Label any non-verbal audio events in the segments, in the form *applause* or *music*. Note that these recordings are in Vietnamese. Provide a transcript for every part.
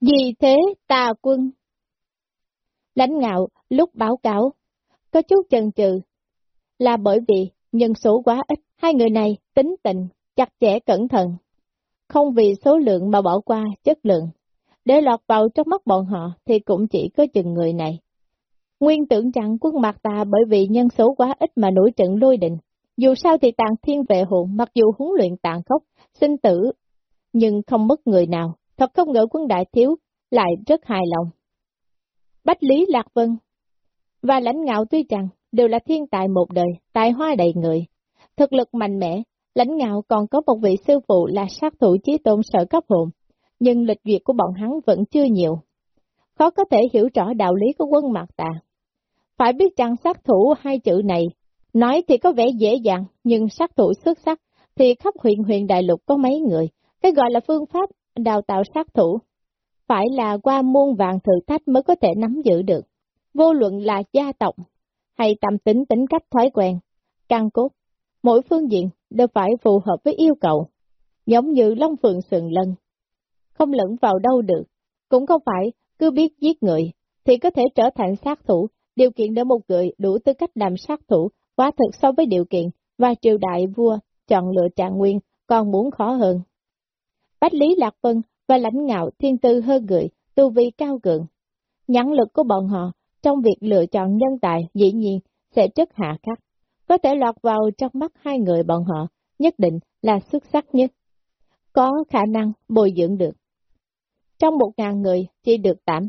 Vì thế tà quân. Lãnh ngạo lúc báo cáo, có chút chần chừ, là bởi vì nhân số quá ít, hai người này tính tình, chặt chẽ cẩn thận, không vì số lượng mà bỏ qua chất lượng. Để lọt vào trong mắt bọn họ thì cũng chỉ có chừng người này. Nguyên tưởng rằng quân mặt ta bởi vì nhân số quá ít mà nổi trận lôi định. Dù sao thì tàn thiên vệ hồn mặc dù huấn luyện tàn khốc, sinh tử, nhưng không mất người nào. Thật không ngờ quân đại thiếu lại rất hài lòng. Bách Lý Lạc Vân và lãnh ngạo tuy rằng đều là thiên tài một đời, tài hoa đầy người. Thực lực mạnh mẽ, lãnh ngạo còn có một vị sư phụ là sát thủ chí tôn sở cấp hồn, nhưng lịch duyệt của bọn hắn vẫn chưa nhiều. Khó có thể hiểu rõ đạo lý của quân mạc tà. Phải biết rằng sát thủ hai chữ này, nói thì có vẻ dễ dàng, nhưng sát thủ xuất sắc thì khắp huyện huyện đại lục có mấy người, cái gọi là phương pháp đào tạo sát thủ. Phải là qua muôn vàng thử thách mới có thể nắm giữ được. Vô luận là gia tộc, hay tâm tính tính cách thói quen, căn cốt, mỗi phương diện đều phải phù hợp với yêu cầu, giống như Long Phượng Sườn Lân. Không lẫn vào đâu được, cũng không phải cứ biết giết người, thì có thể trở thành sát thủ, điều kiện để một người đủ tư cách làm sát thủ, quá thực so với điều kiện, và triều đại vua chọn lựa trạng nguyên còn muốn khó hơn. Bách Lý Lạc Vân và lãnh ngạo thiên tư hơn người, tu vi cao cường. Nhãn lực của bọn họ trong việc lựa chọn nhân tài dĩ nhiên sẽ rất hạ khắc. Có thể lọt vào trong mắt hai người bọn họ, nhất định là xuất sắc nhất. Có khả năng bồi dưỡng được. Trong một ngàn người chỉ được tạm,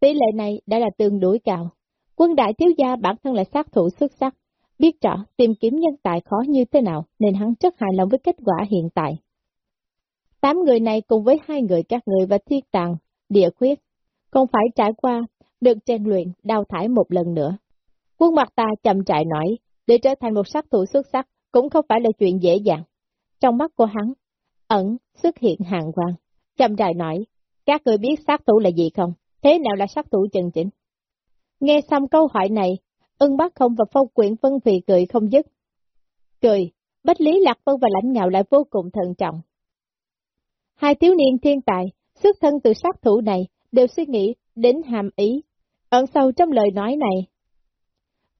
tỷ lệ này đã là tương đối cao. Quân đại thiếu gia bản thân là sát thủ xuất sắc, biết rõ tìm kiếm nhân tài khó như thế nào nên hắn rất hài lòng với kết quả hiện tại. Tám người này cùng với hai người các người và thiết tàng, địa khuyết, không phải trải qua được trang luyện, đào thải một lần nữa. Quân mặt ta chậm trại nói, để trở thành một sát thủ xuất sắc cũng không phải là chuyện dễ dàng. Trong mắt của hắn, ẩn xuất hiện hàng quang. Chậm trại nói, các người biết sát thủ là gì không? Thế nào là sát thủ chân chính? Nghe xong câu hỏi này, ưng bác không và phong quyển vân vì cười không dứt. Cười, Bách Lý Lạc Vân và lãnh ngạo lại vô cùng thận trọng. Hai thiếu niên thiên tài, xuất thân từ sát thủ này, đều suy nghĩ đến hàm ý, ẩn sâu trong lời nói này.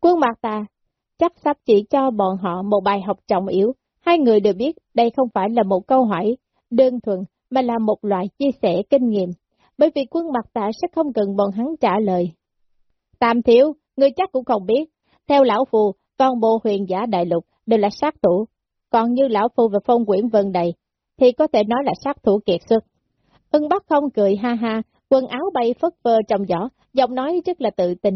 Quân mặt ta, chắc sắp chỉ cho bọn họ một bài học trọng yếu, hai người đều biết đây không phải là một câu hỏi đơn thuần, mà là một loại chia sẻ kinh nghiệm, bởi vì quân mặt ta sẽ không cần bọn hắn trả lời. Tam thiếu, người chắc cũng không biết, theo lão phù, toàn bộ huyền giả đại lục đều là sát thủ, còn như lão phù và phong quyển vân đầy, thì có thể nói là sát thủ kiệt xuất. Ưng Bắc không cười ha ha, quần áo bay phất phơ trong giỏ, giọng nói rất là tự tin.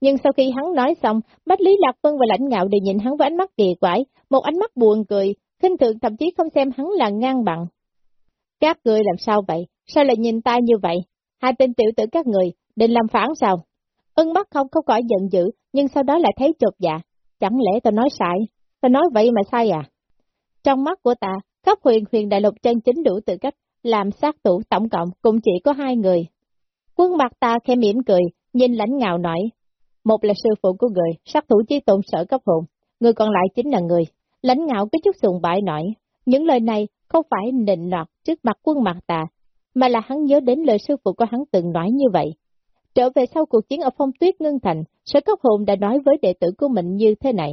Nhưng sau khi hắn nói xong, Bách Lý Lạc Vân và Lãnh Ngạo đều nhìn hắn với ánh mắt kỳ quái, một ánh mắt buồn cười, khinh thường thậm chí không xem hắn là ngang bằng. Các người làm sao vậy? Sao lại nhìn ta như vậy? Hai tên tiểu tử các người, định làm phản sao? Ưng mắt không không cõi giận dữ, nhưng sau đó lại thấy chột dạ. Chẳng lẽ tao nói sai? Tao nói vậy mà sai à? Trong mắt của ta, khắp huyền huyền đại lục chân chính đủ tư cách, làm sát thủ tổng cộng cũng chỉ có hai người. Quân mặt ta khẽ mỉm cười, nhìn lãnh ngạo nói, một là sư phụ của người, sát thủ chí tôn sở cấp hồn, người còn lại chính là người. Lãnh ngạo có chút sùng bại nói, những lời này không phải nịnh nọt trước mặt quân mặt ta, mà là hắn nhớ đến lời sư phụ của hắn từng nói như vậy. Trở về sau cuộc chiến ở phong tuyết ngân thành, sở cấp hồn đã nói với đệ tử của mình như thế này.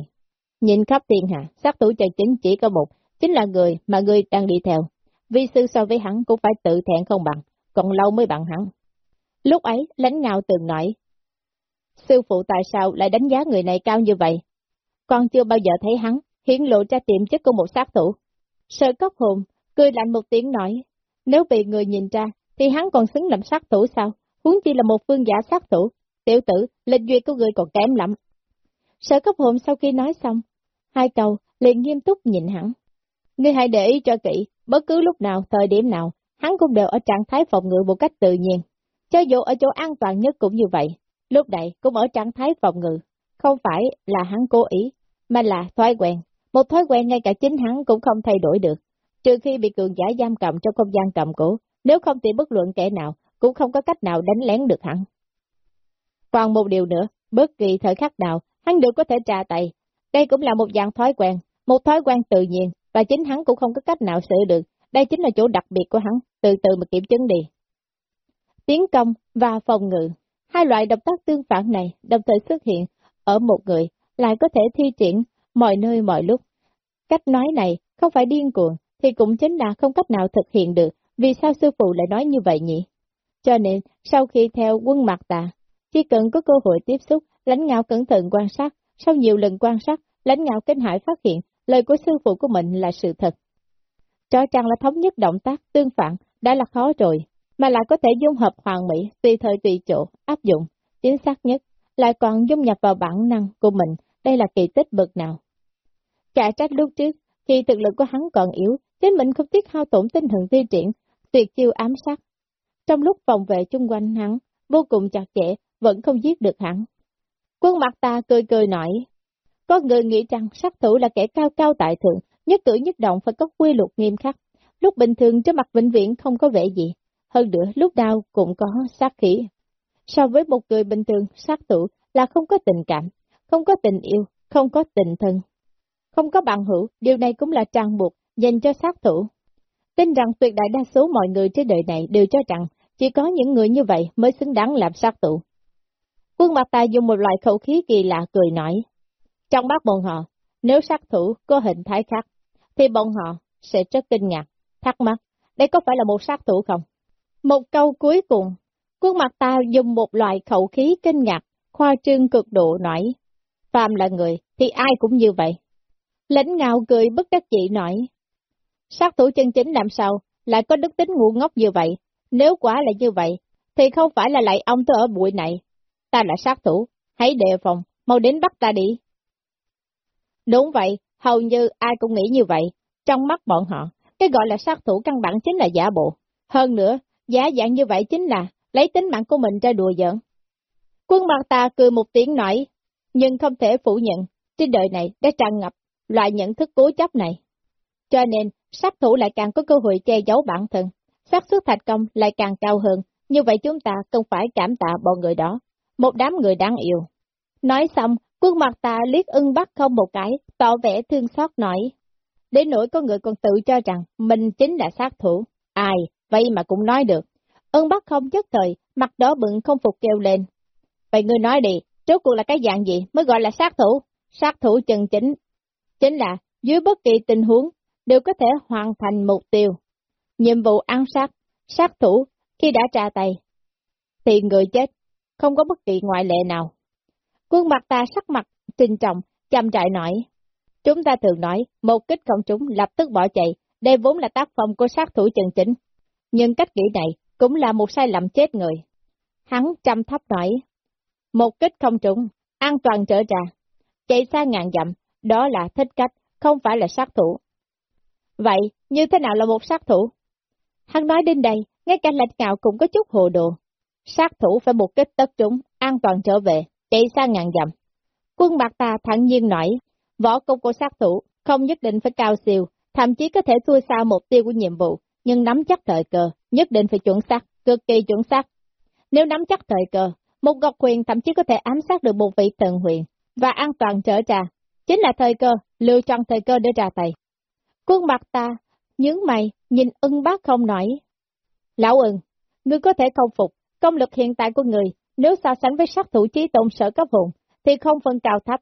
Nhìn khắp thiên hạ, sát thủ chân chính chỉ có một, chính là người mà người đang đi theo. Vi sư so với hắn cũng phải tự thẹn không bằng, còn lâu mới bằng hắn. Lúc ấy, lãnh ngạo từng nói, sư phụ tại sao lại đánh giá người này cao như vậy? Con chưa bao giờ thấy hắn hiển lộ ra tiềm chất của một sát thủ. Sở cấp hồn, cười lạnh một tiếng nói, nếu bị người nhìn ra, thì hắn còn xứng làm sát thủ sao? Huống chi là một phương giả sát thủ, tiểu tử, lịch duyệt của người còn kém lắm. Sở cấp hồn sau khi nói xong, hai câu liền nghiêm túc nhìn hắn. Ngươi hãy để ý cho kỹ, bất cứ lúc nào, thời điểm nào, hắn cũng đều ở trạng thái phòng ngự một cách tự nhiên. Cho dù ở chỗ an toàn nhất cũng như vậy, lúc này cũng ở trạng thái phòng ngự, không phải là hắn cố ý, mà là thói quen. Một thói quen ngay cả chính hắn cũng không thay đổi được, trừ khi bị cường giả giam cầm trong không gian cầm cổ, nếu không thì bất luận kẻ nào, cũng không có cách nào đánh lén được hắn. Còn một điều nữa, bất kỳ thời khắc nào, hắn đều có thể trà tay. Đây cũng là một dạng thói quen, một thói quen tự nhiên, và chính hắn cũng không có cách nào xử được. Đây chính là chỗ đặc biệt của hắn, từ từ mà kiểm chứng đi. tiến công và phòng ngự. Hai loại động tác tương phản này đồng thời xuất hiện ở một người, lại có thể thi triển mọi nơi mọi lúc. Cách nói này không phải điên cuồng, thì cũng chính là không cách nào thực hiện được, vì sao sư phụ lại nói như vậy nhỉ? Cho nên, sau khi theo quân mặt tà, chỉ cần có cơ hội tiếp xúc, lãnh ngạo cẩn thận quan sát, sau nhiều lần quan sát, lãnh ngạo kinh hải phát hiện lời của sư phụ của mình là sự thật. Cho rằng là thống nhất động tác tương phản đã là khó rồi, mà lại có thể dung hợp hoàn mỹ, tùy thời tùy chỗ, áp dụng, chính xác nhất, lại còn dung nhập vào bản năng của mình, đây là kỳ tích bậc nào. Cả trách lúc trước, khi thực lực của hắn còn yếu, chính mình không tiếc hao tổn tinh thần thi triển, tuyệt chiêu ám sát. Trong lúc vòng vệ chung quanh hắn, vô cùng chặt chẽ, vẫn không giết được hắn. Quân mặt ta cười cười nói, có người nghĩ rằng sát thủ là kẻ cao cao tại thượng, nhất cử nhất động phải có quy luật nghiêm khắc. Lúc bình thường trên mặt vĩnh viễn không có vẻ gì, hơn nữa lúc nào cũng có sát khí. So với một người bình thường, sát thủ là không có tình cảm, không có tình yêu, không có tình thân, không có bạn hữu, điều này cũng là trang buộc dành cho sát thủ. Tin rằng tuyệt đại đa số mọi người trên đời này đều cho rằng chỉ có những người như vậy mới xứng đáng làm sát thủ. Quân mặt ta dùng một loại khẩu khí kỳ lạ cười nói. Trong mắt bọn họ, nếu sát thủ có hình thái khác, thì bọn họ sẽ rất kinh ngạc, thắc mắc, đây có phải là một sát thủ không? Một câu cuối cùng, quân mặt ta dùng một loại khẩu khí kinh ngạc, khoa trương cực độ nói. phàm là người, thì ai cũng như vậy. Lãnh ngạo cười bất đắc dĩ nói. Sát thủ chân chính làm sao, lại có đức tính ngu ngốc như vậy? Nếu quả là như vậy, thì không phải là lại ông tôi ở bụi này. Ta là sát thủ, hãy đề phòng, mau đến bắt ta đi. Đúng vậy, hầu như ai cũng nghĩ như vậy. Trong mắt bọn họ, cái gọi là sát thủ căn bản chính là giả bộ. Hơn nữa, giả dạng như vậy chính là lấy tính mạng của mình ra đùa giỡn. Quân mặt ta cười một tiếng nói, nhưng không thể phủ nhận, trên đời này đã tràn ngập loại nhận thức cố chấp này. Cho nên, sát thủ lại càng có cơ hội che giấu bản thân, xác suất thành công lại càng cao hơn, như vậy chúng ta cần phải cảm tạ bọn người đó, một đám người đáng yêu. Nói xong, quân mặt ta liếc ưng bắt không một cái, tỏ vẻ thương xót nói. Đến nỗi có người còn tự cho rằng mình chính là sát thủ. Ai, vậy mà cũng nói được. Ưng bắt không chất thời, mặt đó bừng không phục kêu lên. Vậy ngươi nói đi, trước cuộc là cái dạng gì mới gọi là sát thủ? Sát thủ chân chính. Chính là, dưới bất kỳ tình huống, đều có thể hoàn thành mục tiêu. Nhiệm vụ ăn sát, sát thủ, khi đã tra tay, thì người chết, không có bất kỳ ngoại lệ nào. Quân mặt ta sắc mặt, trinh trọng, chăm trại nói. Chúng ta thường nói, một kích không trúng lập tức bỏ chạy, đây vốn là tác phong của sát thủ chân chính. Nhưng cách nghĩ này cũng là một sai lầm chết người. Hắn chăm thấp nói, một kích không trúng, an toàn trở ra, chạy xa ngàn dặm, đó là thích cách, không phải là sát thủ. Vậy, như thế nào là một sát thủ? Hắn nói đến đây, ngay cả lãnh ngạo cũng có chút hồ đồ. Sát thủ phải một kích tất trúng, an toàn trở về, chạy xa ngàn dặm. Quân bạc ta thẳng nhiên nói, võ công của sát thủ không nhất định phải cao siêu, thậm chí có thể thua xa mục tiêu của nhiệm vụ, nhưng nắm chắc thời cơ, nhất định phải chuẩn xác, cực kỳ chuẩn xác. Nếu nắm chắc thời cơ, một gọc quyền thậm chí có thể ám sát được một vị thần huyền, và an toàn trở ra, chính là thời cơ, lựa chọn thời cơ để ra tay. Quân mặt ta, nhướng mày, nhìn ưng bác không nổi. Lão ưng, ngươi có thể không phục, công lực hiện tại của người, nếu so sánh với sát thủ trí tôn sở cấp vùng, thì không phân cao thấp.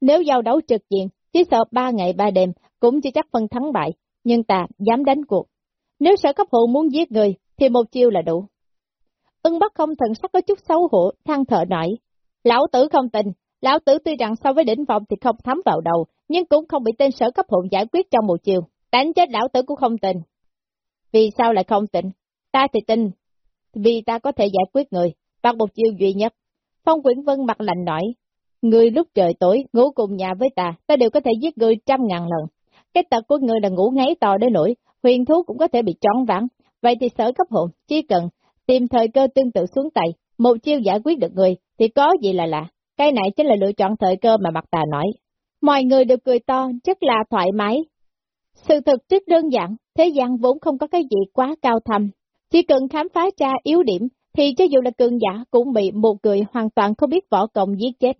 Nếu giao đấu trực diện, chỉ sợ ba ngày ba đêm, cũng chỉ chắc phân thắng bại, nhưng ta dám đánh cuộc. Nếu sở cấp hồn muốn giết người, thì một chiêu là đủ. Ưng Bắc không thần sắc có chút xấu hổ, than thở nói. Lão tử không tin, lão tử tuy rằng so với đỉnh vọng thì không thấm vào đầu, nhưng cũng không bị tên sở cấp hồn giải quyết trong một chiều. Đánh chết lão tử cũng không tin. Vì sao lại không tin? Ta thì tin, vì ta có thể giải quyết người, bằng một chiêu duy nhất. Phong Quyển Vân mặt lạnh nói, người lúc trời tối, ngủ cùng nhà với ta, ta đều có thể giết người trăm ngàn lần. Cái tật của người là ngủ ngáy to đến nỗi, huyền thú cũng có thể bị trón vắng. Vậy thì sở cấp hồn, chỉ cần tìm thời cơ tương tự xuống tay, một chiêu giải quyết được người, thì có gì là lạ. Cái này chính là lựa chọn thời cơ mà mặt ta nói. Mọi người đều cười to, rất là thoải mái. Sự thực rất đơn giản, thế gian vốn không có cái gì quá cao thầm. Chỉ cần khám phá ra yếu điểm, thì cho dù là cường giả cũng bị một người hoàn toàn không biết võ công giết chết.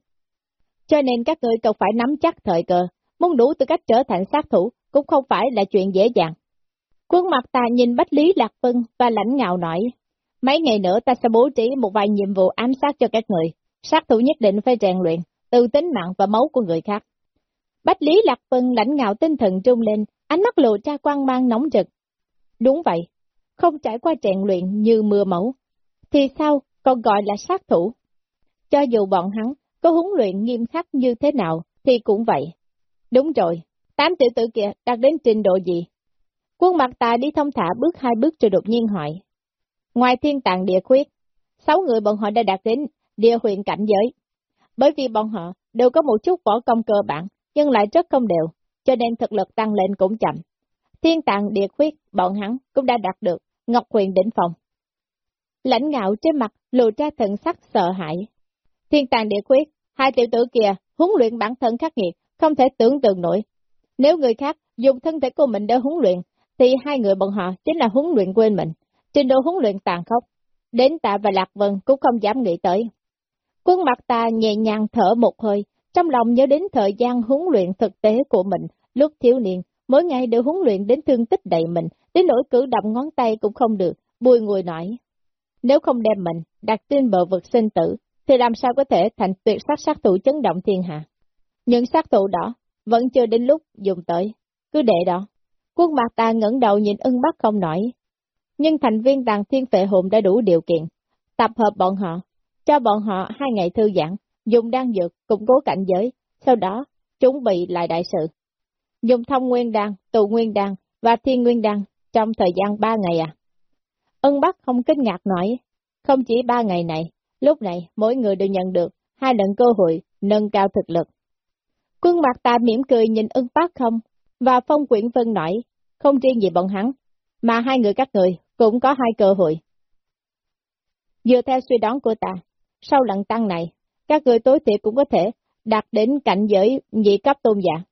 Cho nên các người cần phải nắm chắc thời cơ, muốn đủ tư cách trở thành sát thủ cũng không phải là chuyện dễ dàng. Quân mặt ta nhìn Bách Lý Lạc Vân và lãnh ngạo nói, Mấy ngày nữa ta sẽ bố trí một vài nhiệm vụ ám sát cho các người. Sát thủ nhất định phải rèn luyện, từ tính mạng và máu của người khác. Bách Lý Lạc Vân lãnh ngạo tinh thần trung lên, ánh mắt lộ ra quang mang nóng rực. Đúng vậy, không trải qua rèn luyện như mưa mẫu, thì sao còn gọi là sát thủ? Cho dù bọn hắn có huấn luyện nghiêm khắc như thế nào, thì cũng vậy. Đúng rồi, tám tiểu tử kia đạt đến trình độ gì? Quân mặt tài đi thông thả bước hai bước rồi đột nhiên hỏi. Ngoài thiên tạng địa khuyết, sáu người bọn họ đã đạt đến địa huyện cảnh giới. Bởi vì bọn họ đều có một chút võ công cơ bản, nhưng lại rất không đều, cho nên thực lực tăng lên cũng chậm. Thiên tạng địa khuyết, bọn hắn cũng đã đạt được Ngọc Huyền đỉnh phòng. Lãnh ngạo trên mặt lộ ra thần sắc sợ hãi. Thiên tàng địa khuyết, hai tiểu tử kia huấn luyện bản thân khắc nghiệt, không thể tưởng tượng nổi. Nếu người khác dùng thân thể của mình để huấn luyện, thì hai người bọn họ chính là huấn luyện quên mình, trình độ huấn luyện tàn khốc. Đến tạ và Lạc Vân cũng không dám nghĩ tới. Quân mặt ta nhẹ nhàng thở một hơi, trong lòng nhớ đến thời gian huấn luyện thực tế của mình, lúc thiếu niên, mỗi ngày đều huấn luyện đến thương tích đầy mình, đến nỗi cử động ngón tay cũng không được, bùi ngồi nói. Nếu không đem mình đặt trên bờ vực sinh tử, thì làm sao có thể thành tuyệt sắc sát thủ chấn động thiên hạ. Những sát thủ đó vẫn chưa đến lúc dùng tới, cứ để đó. Quân mặt ta ngẩng đầu nhìn ưng bắt không nổi. Nhưng thành viên tàng thiên phệ hồn đã đủ điều kiện, tập hợp bọn họ, cho bọn họ hai ngày thư giãn, dùng đan dược, củng cố cảnh giới, sau đó chuẩn bị lại đại sự. Dùng thông nguyên đan, tù nguyên đan và thiên nguyên đan trong thời gian ba ngày à. Ân Bắc không kinh ngạc nói, không chỉ ba ngày này, lúc này mỗi người đều nhận được hai lần cơ hội nâng cao thực lực. Quân mặt ta mỉm cười nhìn ưng Bắc không, và Phong Quyển Vân nói, không riêng gì bọn hắn, mà hai người các người cũng có hai cơ hội. Dựa theo suy đoán của ta, sau lần tăng này, các người tối thiểu cũng có thể đạt đến cảnh giới nhị cấp tôn giả.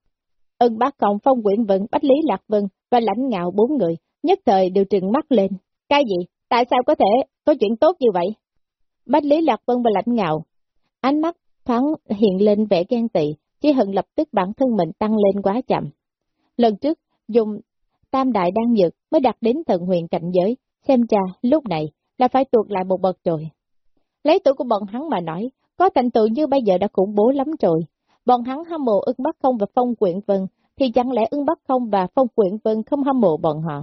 Ân bác cộng phong quyển vân, bách lý lạc vân và lãnh ngạo bốn người, nhất thời đều trừng mắt lên. Cái gì? Tại sao có thể có chuyện tốt như vậy? Bách lý lạc vân và lãnh ngạo, ánh mắt thoáng hiện lên vẻ ghen tị, chỉ hận lập tức bản thân mình tăng lên quá chậm. Lần trước, dùng tam đại đan dược mới đạt đến thần huyền cảnh giới, xem ra lúc này là phải tuột lại một bậc rồi. Lấy tuổi của bọn hắn mà nói, có thành tựu như bây giờ đã khủng bố lắm rồi. Bọn hắn hâm mộ ưng Bắc Không và Phong Quyện Vân, thì chẳng lẽ ưng Bắc Không và Phong Quyện Vân không hâm mộ bọn họ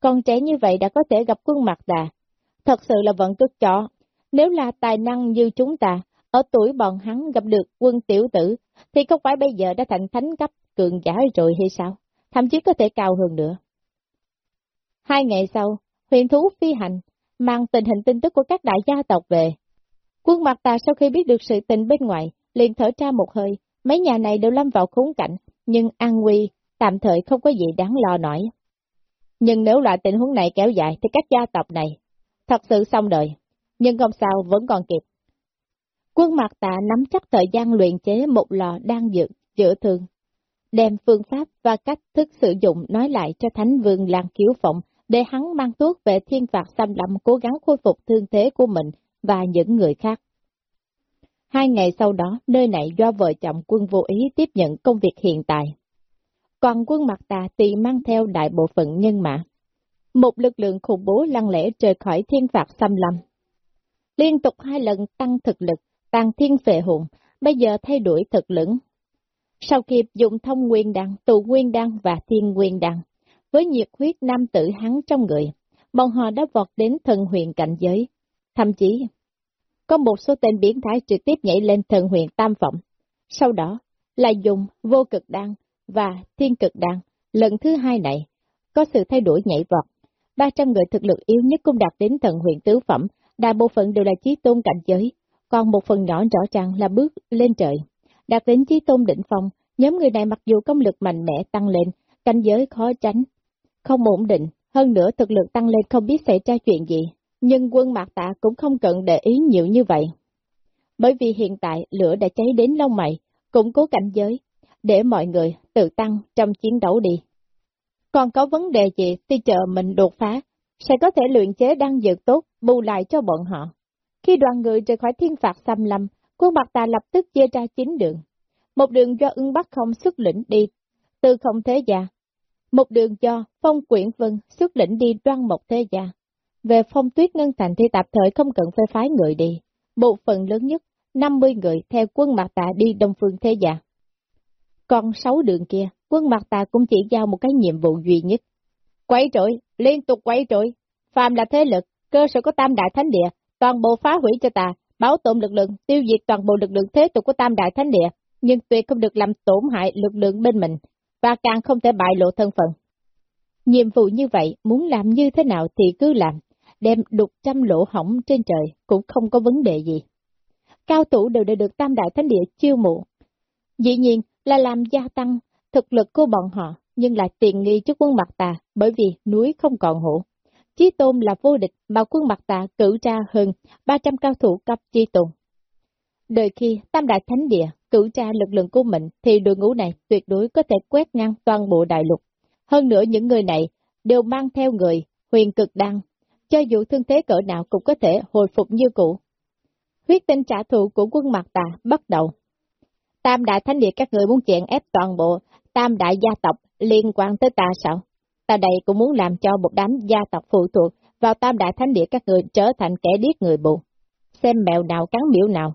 con trẻ như vậy đã có thể gặp quân mặt đà. Thật sự là vận cực chó. Nếu là tài năng như chúng ta, ở tuổi bọn hắn gặp được quân tiểu tử, thì không phải bây giờ đã thành thánh cấp cường giả rồi hay sao? Thậm chí có thể cao hơn nữa. Hai ngày sau, huyền thú phi hành, mang tình hình tin tức của các đại gia tộc về, Quân mặt tà sau khi biết được sự tình bên ngoài, liền thở ra một hơi, mấy nhà này đều lâm vào khốn cảnh, nhưng an nguy, tạm thời không có gì đáng lo nổi. Nhưng nếu loại tình huống này kéo dài thì các gia tộc này thật sự xong đời, nhưng không sao vẫn còn kịp. Quân mặt Tạ nắm chắc thời gian luyện chế một lò đang dược, chữa thương, đem phương pháp và cách thức sử dụng nói lại cho Thánh Vương Lan Kiếu Phộng để hắn mang thuốc về thiên phạt xâm lâm cố gắng khôi phục thương thế của mình và những người khác. Hai ngày sau đó, nơi này do vợ chồng quân vô ý tiếp nhận công việc hiện tại. Còn quân mặt tà thì mang theo đại bộ phận nhân mã. Một lực lượng khủng bố lăng lẽ rời khỏi thiên phạt xâm lâm. Liên tục hai lần tăng thực lực, tăng thiên phệ hồn, bây giờ thay đổi thực lực. Sau kịp dùng thông nguyên đăng, tụ nguyên đăng và thiên nguyên đăng, với nhiệt huyết nam tử hắn trong người, bọn họ đã vọt đến thần huyền cảnh giới, Thậm chí, có một số tên biến thái trực tiếp nhảy lên thần huyền tam phẩm. Sau đó, là dùng vô cực đăng và thiên cực đan. Lần thứ hai này, có sự thay đổi nhảy vọt. 300 người thực lực yếu nhất cũng đạt đến thần huyện tứ phẩm, đa bộ phận đều là chí tôn cảnh giới, còn một phần nhỏ rõ ràng là bước lên trời. Đạt đến chí tôn đỉnh phong, nhóm người này mặc dù công lực mạnh mẽ tăng lên, cảnh giới khó tránh, không ổn định, hơn nữa thực lực tăng lên không biết xảy ra chuyện gì, nhưng quân mạc tạ cũng không cần để ý nhiều như vậy. Bởi vì hiện tại lửa đã cháy đến lông mày, củng cố cảnh giới, để mọi người tự tăng trong chiến đấu đi. Còn có vấn đề gì thì chờ mình đột phá, sẽ có thể luyện chế đăng dược tốt, bù lại cho bọn họ. Khi đoàn người rời khỏi thiên phạt xâm lâm, quân bạc tà lập tức chia ra chín đường. Một đường do ưng bắc không xuất lĩnh đi, từ không thế gia. Một đường do phong quyển vân xuất lĩnh đi đoan một thế gia Về phong tuyết ngân thành thì tạp thời không cần phải phái người đi. Bộ phận lớn nhất, 50 người theo quân Mạc Tà đi Đông Phương Thế Gia. Còn sáu đường kia, quân mặt ta cũng chỉ giao một cái nhiệm vụ duy nhất. Quấy trội, liên tục quấy trội. Phàm là thế lực, cơ sở của tam đại thánh địa, toàn bộ phá hủy cho ta, bảo tồn lực lượng, tiêu diệt toàn bộ lực lượng thế tục của tam đại thánh địa, nhưng tuyệt không được làm tổn hại lực lượng bên mình, và càng không thể bại lộ thân phận. Nhiệm vụ như vậy, muốn làm như thế nào thì cứ làm, đem đục trăm lỗ hỏng trên trời cũng không có vấn đề gì. Cao thủ đều đã được tam đại thánh địa chiêu mộ. Dĩ nhiên là làm gia tăng thực lực của bọn họ, nhưng lại tiền nghi trước quân mặt tà, bởi vì núi không còn hổ. Chí tôn là vô địch mà quân mặt tà cử ra hơn 300 cao thủ cấp chi tôn. Đời khi tam đại thánh địa cử ra lực lượng của mình thì đội ngũ này tuyệt đối có thể quét ngang toàn bộ đại lục. Hơn nữa những người này đều mang theo người huyền cực đăng, cho dù thương thế cỡ nào cũng có thể hồi phục như cũ. Huyết tinh trả thù của quân Mạc Tà bắt đầu. Tam đại thánh địa các người muốn chèn ép toàn bộ, tam đại gia tộc liên quan tới ta sao? Ta đây cũng muốn làm cho một đám gia tộc phụ thuộc vào tam đại thánh địa các người trở thành kẻ điếc người bù. Xem mèo nào cắn miễu nào.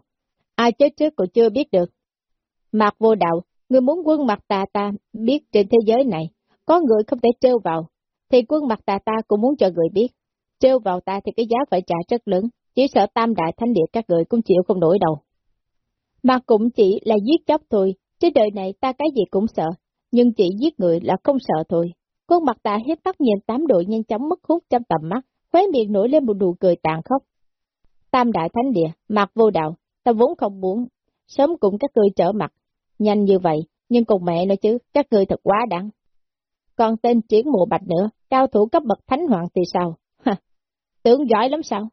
Ai chết trước cũng chưa biết được. Mạc vô đạo, người muốn quân mặt tà ta biết trên thế giới này, có người không thể trêu vào, thì quân mặt tà ta cũng muốn cho người biết. Trêu vào ta thì cái giá phải trả rất lớn, chỉ sợ tam đại thánh địa các người cũng chịu không nổi đâu. Mà cũng chỉ là giết chóc thôi, trên đời này ta cái gì cũng sợ, nhưng chỉ giết người là không sợ thôi. khuôn mặt ta hết tắt nhìn tám đội nhanh chóng mất hút trong tầm mắt, khóe miệng nổi lên một nụ cười tàn khốc. Tam đại thánh địa, mặt vô đạo, ta vốn không muốn, sớm cùng các ngươi trở mặt, Nhanh như vậy, nhưng cùng mẹ nữa chứ, các ngươi thật quá đáng. Còn tên triển mộ bạch nữa, cao thủ cấp bậc thánh hoàng thì sao? Ha, tưởng giỏi lắm sao?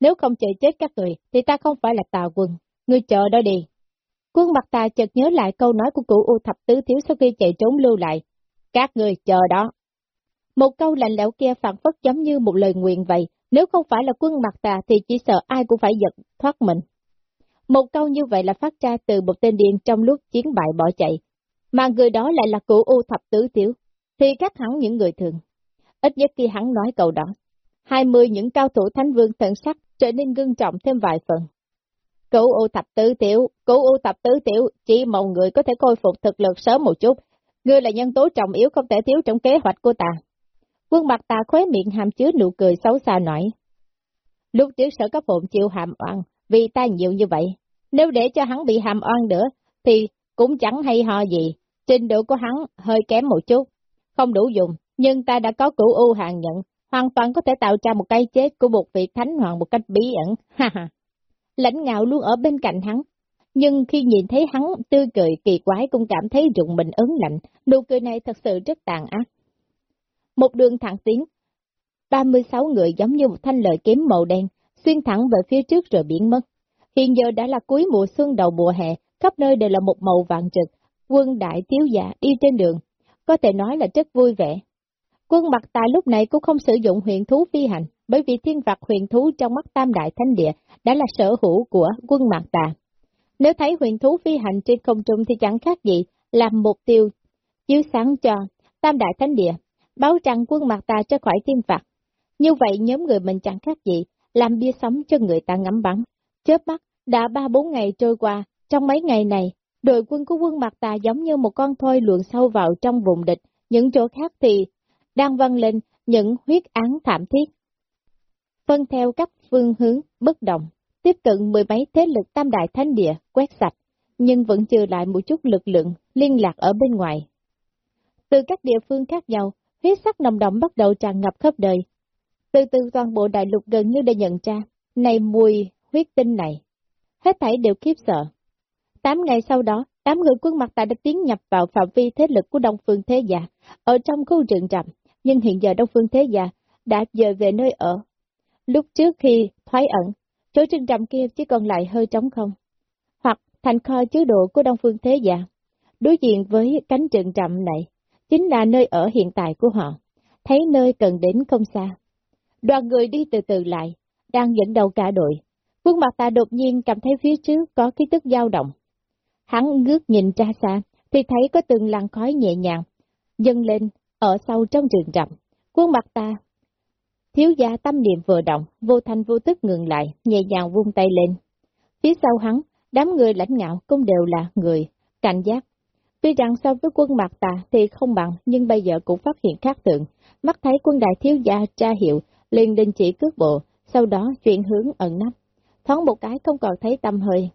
Nếu không chờ chết các người, thì ta không phải là tà quân. Ngươi chờ đó đi. Quân mặt ta chợt nhớ lại câu nói của cụ U thập tứ thiếu sau khi chạy trốn lưu lại. Các người chờ đó. Một câu lạnh lẽo kia phản phất giống như một lời nguyện vậy. Nếu không phải là quân mặt tà thì chỉ sợ ai cũng phải giật thoát mình. Một câu như vậy là phát ra từ một tên điên trong lúc chiến bại bỏ chạy, mà người đó lại là cụ U thập tứ thiếu. thì khác hẳn những người thường. Ít nhất khi hắn nói câu đó, hai mươi những cao thủ thánh vương thần sắc trở nên ngưng trọng thêm vài phần. Cụ U thập tứ tiểu, cụ U thập tứ tiểu, chỉ mong người có thể khôi phục thực lực sớm một chút, ngươi là nhân tố trọng yếu không thể thiếu trong kế hoạch của ta. Quân mặt ta khóe miệng hàm chứa nụ cười xấu xa nổi. Lúc trước sở cấp hồn chịu hàm oan, vì ta nhiều như vậy. Nếu để cho hắn bị hàm oan nữa, thì cũng chẳng hay ho gì. Trình độ của hắn hơi kém một chút, không đủ dùng, nhưng ta đã có cửu u hàng nhận, hoàn toàn có thể tạo ra một cái chết của một vị thánh hoàng một cách bí ẩn, ha ha. Lãnh ngạo luôn ở bên cạnh hắn, nhưng khi nhìn thấy hắn tươi cười kỳ quái cũng cảm thấy rụng mình ớn lạnh, nụ cười này thật sự rất tàn ác. Một đường thẳng tiến, 36 người giống như một thanh lợi kiếm màu đen, xuyên thẳng về phía trước rồi biến mất. Hiện giờ đã là cuối mùa xuân đầu mùa hè, khắp nơi đều là một màu vàng trực, quân đại thiếu giả đi trên đường, có thể nói là rất vui vẻ. Quân mặt tài lúc này cũng không sử dụng huyền thú phi hành, bởi vì thiên vật huyền thú trong mắt tam đại thánh địa đã là sở hữu của quân mạc tà. Nếu thấy huyền thú phi hành trên không trung thì chẳng khác gì làm mục tiêu chiếu sáng cho tam đại thánh địa, báo rằng quân mạc tà cho khỏi thiên vật Như vậy nhóm người mình chẳng khác gì làm bia sống cho người ta ngắm bắn. Chớp mắt, đã ba bốn ngày trôi qua, trong mấy ngày này, đội quân của quân mặt tà giống như một con thoi luồn sâu vào trong vùng địch, những chỗ khác thì đang văng lên những huyết án thảm thiết. Phân theo các phương hướng bất động, tiếp cận mười mấy thế lực tam đại thánh địa quét sạch, nhưng vẫn chưa lại một chút lực lượng liên lạc ở bên ngoài. Từ các địa phương khác nhau, huyết sắc nồng động bắt đầu tràn ngập khắp đời. Từ từ toàn bộ đại lục gần như đã nhận ra, này mùi huyết tinh này. Hết thảy đều khiếp sợ. Tám ngày sau đó, tám người quân mặt tại đã tiến nhập vào phạm vi thế lực của Đông Phương Thế Gia, ở trong khu rừng rậm, nhưng hiện giờ Đông Phương Thế Gia đã dời về nơi ở. Lúc trước khi thoái ẩn, chỗ trưng trầm kia chỉ còn lại hơi trống không, hoặc thành kho chứa đồ của Đông Phương Thế Gia. Đối diện với cánh trường trầm này, chính là nơi ở hiện tại của họ, thấy nơi cần đến không xa. Đoàn người đi từ từ lại, đang dẫn đầu cả đội, Quân mặt ta đột nhiên cảm thấy phía trước có khí tức dao động. Hắn ngước nhìn ra xa, thì thấy có từng làn khói nhẹ nhàng, dâng lên ở sau trong trường trầm. Quân mặt ta Thiếu gia tâm niệm vừa động, vô thanh vô tức ngừng lại, nhẹ nhàng vung tay lên. Phía sau hắn, đám người lãnh ngạo cũng đều là người, cảnh giác. Tuy rằng so với quân mặt tà thì không bằng, nhưng bây giờ cũng phát hiện khác tượng. Mắt thấy quân đại thiếu gia tra hiệu, liền đình chỉ cước bộ, sau đó chuyển hướng ẩn nấp. Thoáng một cái không còn thấy tâm hơi.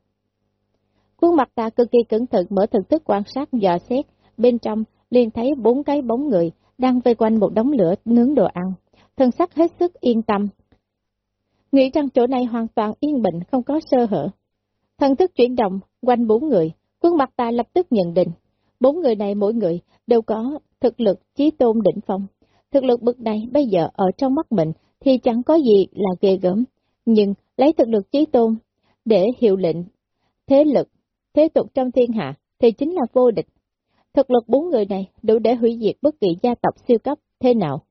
Quân mặt tà cực kỳ cẩn thận mở thực thức quan sát dò xét, bên trong liền thấy bốn cái bóng người đang vây quanh một đống lửa nướng đồ ăn, thân sắc hết sức yên tâm. Nghĩ rằng chỗ này hoàn toàn yên bình, không có sơ hở. Thần thức chuyển động, quanh bốn người, quân mặt ta lập tức nhận định, bốn người này mỗi người đều có thực lực chí tôn đỉnh phong. Thực lực bực này bây giờ ở trong mắt mình thì chẳng có gì là ghê gớm, nhưng lấy thực lực chí tôn để hiệu lệnh thế lực, thế tục trong thiên hạ thì chính là vô địch. Thực lực bốn người này đủ để hủy diệt bất kỳ gia tộc siêu cấp thế nào.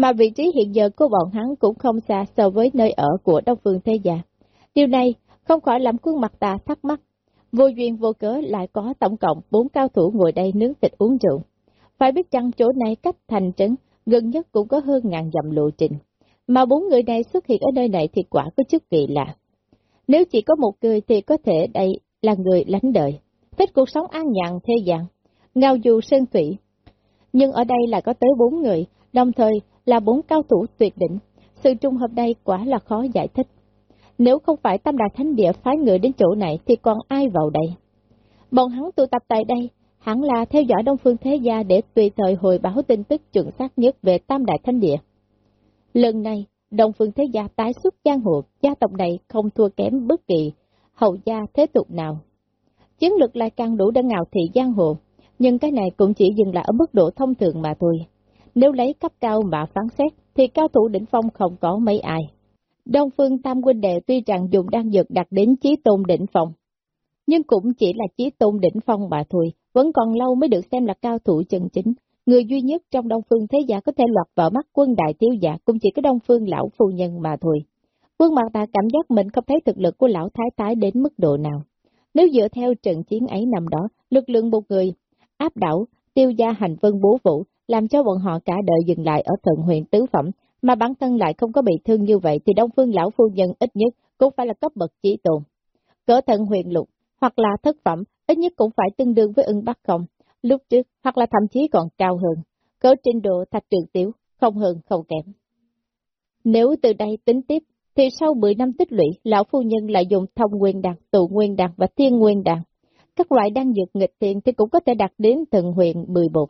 Mà vị trí hiện giờ của bọn hắn cũng không xa so với nơi ở của Đông Phương Thế Gia. Điều này không khỏi làm khuôn mặt ta thắc mắc. Vô duyên vô cớ lại có tổng cộng bốn cao thủ ngồi đây nướng thịt uống rượu. Phải biết rằng chỗ này cách thành trấn gần nhất cũng có hơn ngàn dặm lộ trình. Mà bốn người này xuất hiện ở nơi này thì quả có chút kỳ lạ. Nếu chỉ có một người thì có thể đây là người lánh đời, thích cuộc sống an nhàn thế dạng, ngao du sơn thủy. Nhưng ở đây là có tới bốn người, đồng thời là bốn cao thủ tuyệt đỉnh. Sự trùng hợp đây quả là khó giải thích. Nếu không phải Tam Đại Thánh Địa phái người đến chỗ này thì còn ai vào đây? Bọn hắn tụ tập tại đây, hẳn là theo dõi Đông Phương Thế Gia để tùy thời hồi báo tin tức chuẩn xác nhất về Tam Đại Thánh Địa. Lần này, Đông Phương Thế Gia tái xuất giang hồ, gia tộc này không thua kém bất kỳ hậu gia thế tục nào. Chiến lược lại càng đủ để ngạo thị giang hồ, nhưng cái này cũng chỉ dừng lại ở mức độ thông thường mà thôi. Nếu lấy cấp cao mà phán xét, thì cao thủ đỉnh phong không có mấy ai. Đông Phương Tam huynh đệ tuy rằng dùng đan dược đặt đến chí tôn đỉnh phong, nhưng cũng chỉ là chí tôn đỉnh phong mà thôi, vẫn còn lâu mới được xem là cao thủ chân chính. Người duy nhất trong Đông Phương Thế Giả có thể lọt vào mắt quân đại tiêu giả cũng chỉ có Đông Phương lão phu nhân mà thôi. Quân mặt ta cảm giác mình không thấy thực lực của lão thái thái đến mức độ nào. Nếu dựa theo trận chiến ấy năm đó, lực lượng một người áp đảo, tiêu gia hành vân bố vũ, làm cho bọn họ cả đời dừng lại ở thượng huyện tứ phẩm, mà bản thân lại không có bị thương như vậy thì Đông Phương lão phu nhân ít nhất cũng phải là cấp bậc chỉ tồn. Cỡ thận huyện lục, hoặc là thất phẩm, ít nhất cũng phải tương đương với ưng bắc không, lúc trước, hoặc là thậm chí còn cao hơn. Cỡ trình độ thạch trường tiểu, không hơn không kém. Nếu từ đây tính tiếp, thì sau 10 năm tích lũy, lão phu nhân lại dùng thông nguyên đàn, tụ nguyên đàn và thiên nguyên đàn. Các loại đan dược nghịch thiện thì cũng có thể đạt đến thần huyện 11,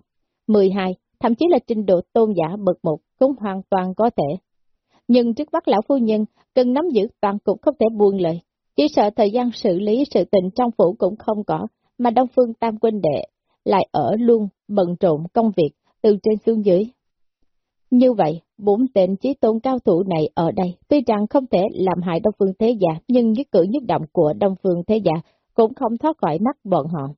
12, thậm chí là trình độ tôn giả bậc một cũng hoàn toàn có thể. Nhưng trước mắt lão phu nhân, cần nắm giữ toàn cục không thể buông lời. Chỉ sợ thời gian xử lý sự tình trong phủ cũng không có, mà Đông Phương Tam Quân Đệ lại ở luôn bận rộn công việc từ trên xuống dưới. Như vậy, bốn tên chí tôn cao thủ này ở đây, tuy rằng không thể làm hại Đông Phương Thế Giả, nhưng nhất cử nhất động của Đông Phương Thế Giả cũng không thoát khỏi mắt bọn họ.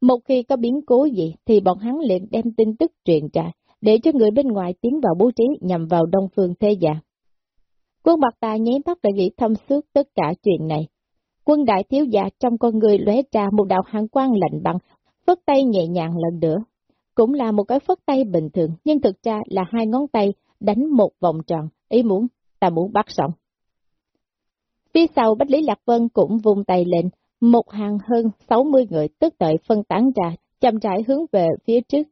Một khi có biến cố gì thì bọn hắn liền đem tin tức truyền ra, để cho người bên ngoài tiến vào bố trí nhằm vào Đông Phương Thế Giả. Quân bạc tà nháy mắt đã nghĩ thâm suốt tất cả chuyện này. Quân đại thiếu gia trong con người lóe ra một đạo hàng quang lạnh băng, phất tay nhẹ nhàng lần nữa. Cũng là một cái phất tay bình thường, nhưng thực ra là hai ngón tay đánh một vòng tròn, ý muốn, ta muốn bắt sống. Phía sau Bách Lý Lạc Vân cũng vung tay lên, một hàng hơn 60 người tức đợi phân tán ra, chậm rãi hướng về phía trước,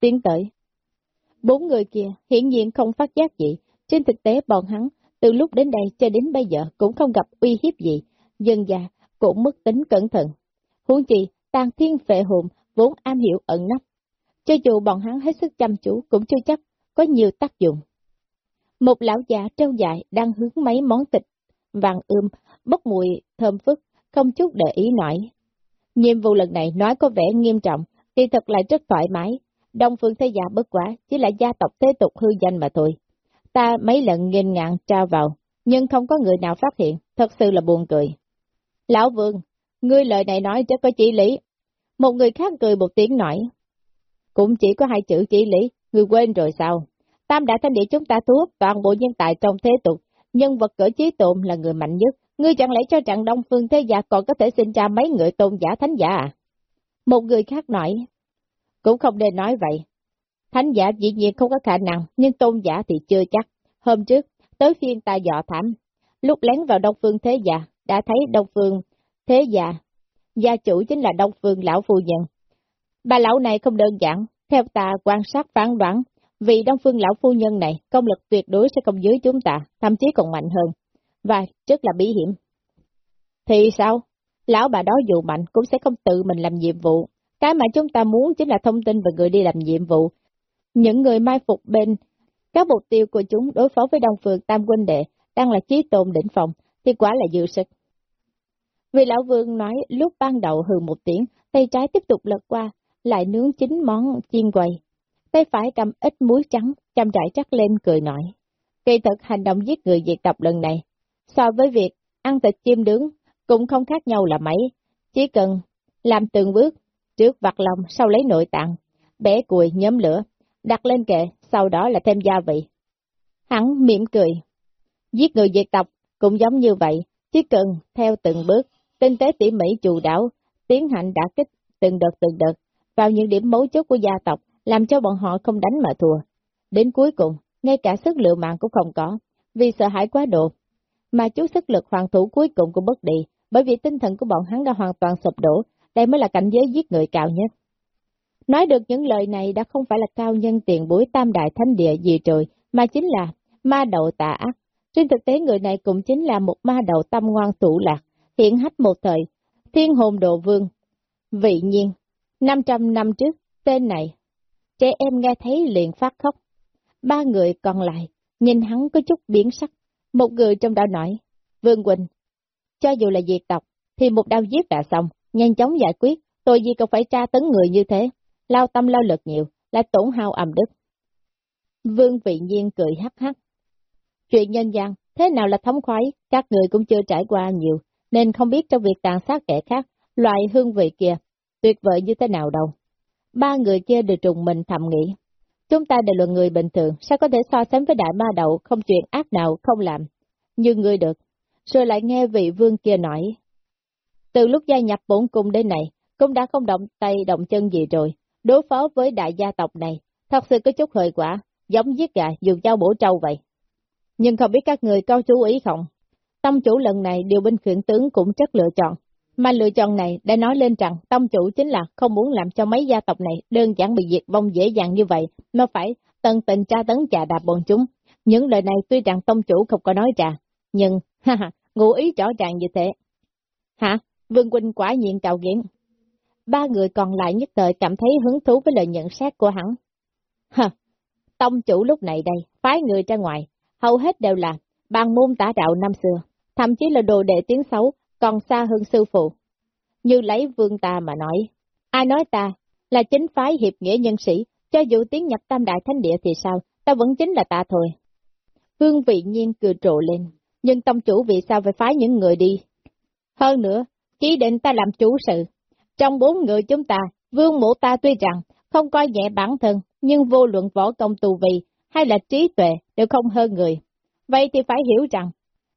tiến tới. Bốn người kia hiển nhiên không phát giác gì, trên thực tế bọn hắn từ lúc đến đây cho đến bây giờ cũng không gặp uy hiếp gì, dân già cũng mất tính cẩn thận. Huống chi, tàn thiên phệ hồn vốn am hiểu ẩn nấp. Cho dù bọn hắn hết sức chăm chú cũng chưa chắc có nhiều tác dụng. Một lão già trâu dài đang hướng mấy món thịt vàng ươm, bốc mùi thơm phức, không chút để ý nổi. Nhiệm vụ lần này nói có vẻ nghiêm trọng, thì thật lại rất thoải mái. Đông phương thế gia bất quá, chỉ là gia tộc thế tục hư danh mà thôi. Ta mấy lần nghiêng ngạn trao vào, nhưng không có người nào phát hiện, thật sự là buồn cười. Lão Vương, ngươi lời này nói chắc có chỉ lý. Một người khác cười một tiếng nói. Cũng chỉ có hai chữ chỉ lý, người quên rồi sao? Tam đại thanh địa chúng ta thu hút toàn bộ nhân tài trong thế tục, nhân vật cỡ trí tụng là người mạnh nhất, Ngươi chẳng lẽ cho rằng Đông Phương Thế Giả còn có thể sinh ra mấy người tôn giả thánh giả à? Một người khác nói, cũng không nên nói vậy. Thánh giả dĩ nhiên không có khả năng, nhưng tôn giả thì chưa chắc. Hôm trước, tới phiên ta dọ thảm, lúc lén vào Đông Phương Thế Già, đã thấy Đông Phương Thế Già, gia chủ chính là Đông Phương Lão Phu Nhân. Bà lão này không đơn giản, theo ta quan sát phán đoán, vì Đông Phương Lão Phu Nhân này công lực tuyệt đối sẽ không dưới chúng ta, thậm chí còn mạnh hơn, và rất là bí hiểm. Thì sao? Lão bà đó dù mạnh cũng sẽ không tự mình làm nhiệm vụ. Cái mà chúng ta muốn chính là thông tin về người đi làm nhiệm vụ. Những người mai phục bên các mục tiêu của chúng đối phó với Đông Phương Tam Quân Đệ đang là chí tôn đỉnh phòng, thì quả là dự sức. Vì Lão Vương nói lúc ban đầu hừ một tiếng, tay trái tiếp tục lật qua, lại nướng chín món chiên quầy. Tay phải cầm ít muối trắng, chăm trải chắc lên cười nói. Kỳ thực hành động giết người diệt tộc lần này, so với việc ăn thịt chim đứng cũng không khác nhau là mấy. Chỉ cần làm từng bước, trước vặt lòng, sau lấy nội tạng, bẻ cùi, nhóm lửa, đặt lên kệ, sau đó là thêm gia vị. Hắn mỉm cười. Giết người diệt tộc cũng giống như vậy, chỉ cần theo từng bước, tinh tế tỉ mỉ chủ đảo, tiến hành đã kích từng đợt từng đợt, vào những điểm mấu chốt của gia tộc, làm cho bọn họ không đánh mà thua. Đến cuối cùng, ngay cả sức liệu mạng cũng không có, vì sợ hãi quá độ. Mà chút sức lực hoàng thủ cuối cùng cũng bất đi, bởi vì tinh thần của bọn hắn đã hoàn toàn sụp đổ, đây mới là cảnh giới giết người cao nhất. Nói được những lời này đã không phải là cao nhân tiền bối tam đại thánh địa gì rồi, mà chính là ma đầu tà ác. Trên thực tế người này cũng chính là một ma đầu tâm ngoan thủ lạc, hiện hách một thời, thiên hồn độ vương. Vị nhiên, 500 năm trước, tên này, trẻ em nghe thấy liền phát khóc. Ba người còn lại, nhìn hắn có chút biến sắc. Một người trong đó nói, Vương Quỳnh, cho dù là diệt tộc, thì một đao giết đã xong, nhanh chóng giải quyết, tôi gì cần phải tra tấn người như thế, lao tâm lao lực nhiều, lại tổn hao ẩm đức. Vương vị nhiên cười hắc hắc. Chuyện nhân gian, thế nào là thống khoái, các người cũng chưa trải qua nhiều, nên không biết trong việc tàn sát kẻ khác, loại hương vị kia, tuyệt vời như thế nào đâu. Ba người kia đều trùng mình thầm nghĩ. Chúng ta đều là người bình thường, sao có thể so sánh với đại ma đậu, không chuyện ác nào không làm. Như người được. Rồi lại nghe vị vương kia nói. Từ lúc gia nhập bổn cung đến này, cũng đã không động tay động chân gì rồi. Đối phó với đại gia tộc này, thật sự có chút hơi quả, giống giết gà dùng dao bổ trâu vậy. Nhưng không biết các người có chú ý không? tâm chủ lần này điều binh khiển tướng cũng rất lựa chọn. Mà lựa chọn này đã nói lên rằng tông chủ chính là không muốn làm cho mấy gia tộc này đơn giản bị diệt vong dễ dàng như vậy, nó phải tận tình tra tấn trà đạp bọn chúng. Những lời này tuy rằng tông chủ không có nói ra, nhưng, *laughs* ha ha, ngụ ý rõ ràng như thế. Hả? Vương Quỳnh quả nhiên cào nghiện. Ba người còn lại nhất thời cảm thấy hứng thú với lời nhận xét của hắn. *laughs* Hả? Tông chủ lúc này đây, phái người ra ngoài, hầu hết đều là bàn môn tả đạo năm xưa, thậm chí là đồ đệ tiếng xấu, còn xa hơn sư phụ. Như lấy vương ta mà nói, ai nói ta là chính phái hiệp nghĩa nhân sĩ, cho dù tiến nhập tam đại thánh địa thì sao, ta vẫn chính là ta thôi. Vương vị nhiên cười trộ lên, nhưng tông chủ vì sao phải phái những người đi? Hơn nữa, chỉ định ta làm chủ sự. Trong bốn người chúng ta, vương mộ ta tuy rằng không coi nhẹ bản thân, nhưng vô luận võ công tù vị hay là trí tuệ đều không hơn người. Vậy thì phải hiểu rằng,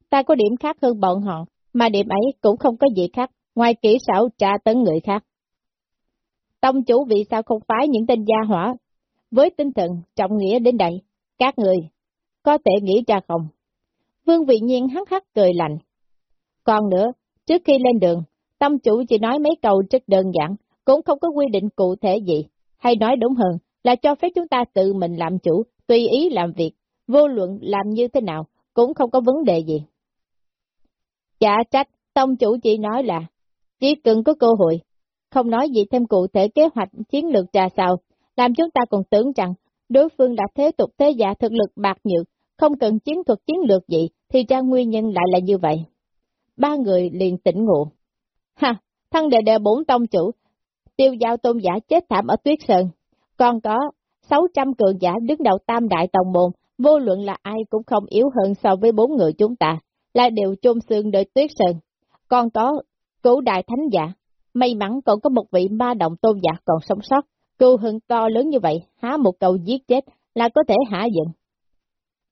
ta có điểm khác hơn bọn họ, mà điểm ấy cũng không có gì khác, ngoài kỹ xảo tra tấn người khác. Tông chủ vì sao không phái những tên gia hỏa, với tinh thần trọng nghĩa đến đây, các người, có thể nghĩ ra không? Vương vị nhiên hắc hắc cười lạnh. Còn nữa, trước khi lên đường, tâm chủ chỉ nói mấy câu rất đơn giản, cũng không có quy định cụ thể gì, hay nói đúng hơn là cho phép chúng ta tự mình làm chủ, tùy ý làm việc, vô luận làm như thế nào, cũng không có vấn đề gì. Chả trách, tông chủ chỉ nói là, chỉ cần có cơ hội, không nói gì thêm cụ thể kế hoạch chiến lược trà sao, làm chúng ta còn tưởng rằng đối phương đã thế tục thế giả thực lực bạc nhược, không cần chiến thuật chiến lược gì, thì ra nguyên nhân lại là như vậy. Ba người liền tỉnh ngộ. Ha, thân đệ đệ bốn tông chủ, tiêu giao tôn giả chết thảm ở tuyết sơn, còn có 600 cường giả đứng đầu tam đại tông môn, vô luận là ai cũng không yếu hơn so với bốn người chúng ta, là đều chôn xương đợi tuyết sơn. Còn có cửu đại thánh giả, may mắn còn có một vị ma động tôn giả còn sống sót, cưu hưng to lớn như vậy, há một câu giết chết là có thể hạ giận.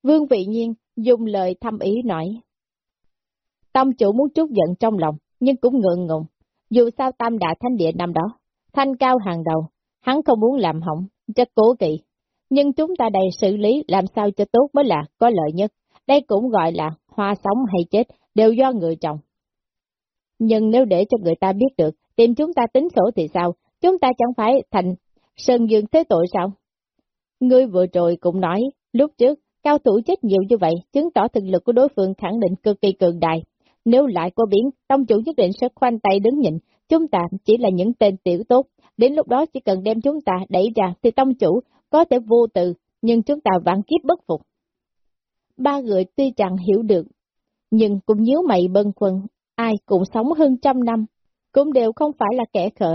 Vương vị nhiên dùng lời thăm ý nói. Tâm chủ muốn trút giận trong lòng, nhưng cũng ngượng ngùng. Dù sao tam đại thánh địa năm đó, thanh cao hàng đầu, hắn không muốn làm hỏng, chất cố kỵ. nhưng chúng ta đầy xử lý làm sao cho tốt mới là có lợi nhất. Đây cũng gọi là hoa sống hay chết, đều do người trồng. Nhưng nếu để cho người ta biết được, tìm chúng ta tính sổ thì sao? Chúng ta chẳng phải thành sơn dương thế tội sao? Ngươi vừa rồi cũng nói, lúc trước, cao thủ chết nhiều như vậy, chứng tỏ thực lực của đối phương khẳng định cực kỳ cường đại. Nếu lại có biến, tông chủ nhất định sẽ khoanh tay đứng nhịn, chúng ta chỉ là những tên tiểu tốt, đến lúc đó chỉ cần đem chúng ta đẩy ra thì tông chủ có thể vô từ, nhưng chúng ta vạn kiếp bất phục. Ba người tuy chẳng hiểu được, nhưng cũng nhíu mày bân quần, ai cũng sống hơn trăm năm, cũng đều không phải là kẻ khờ.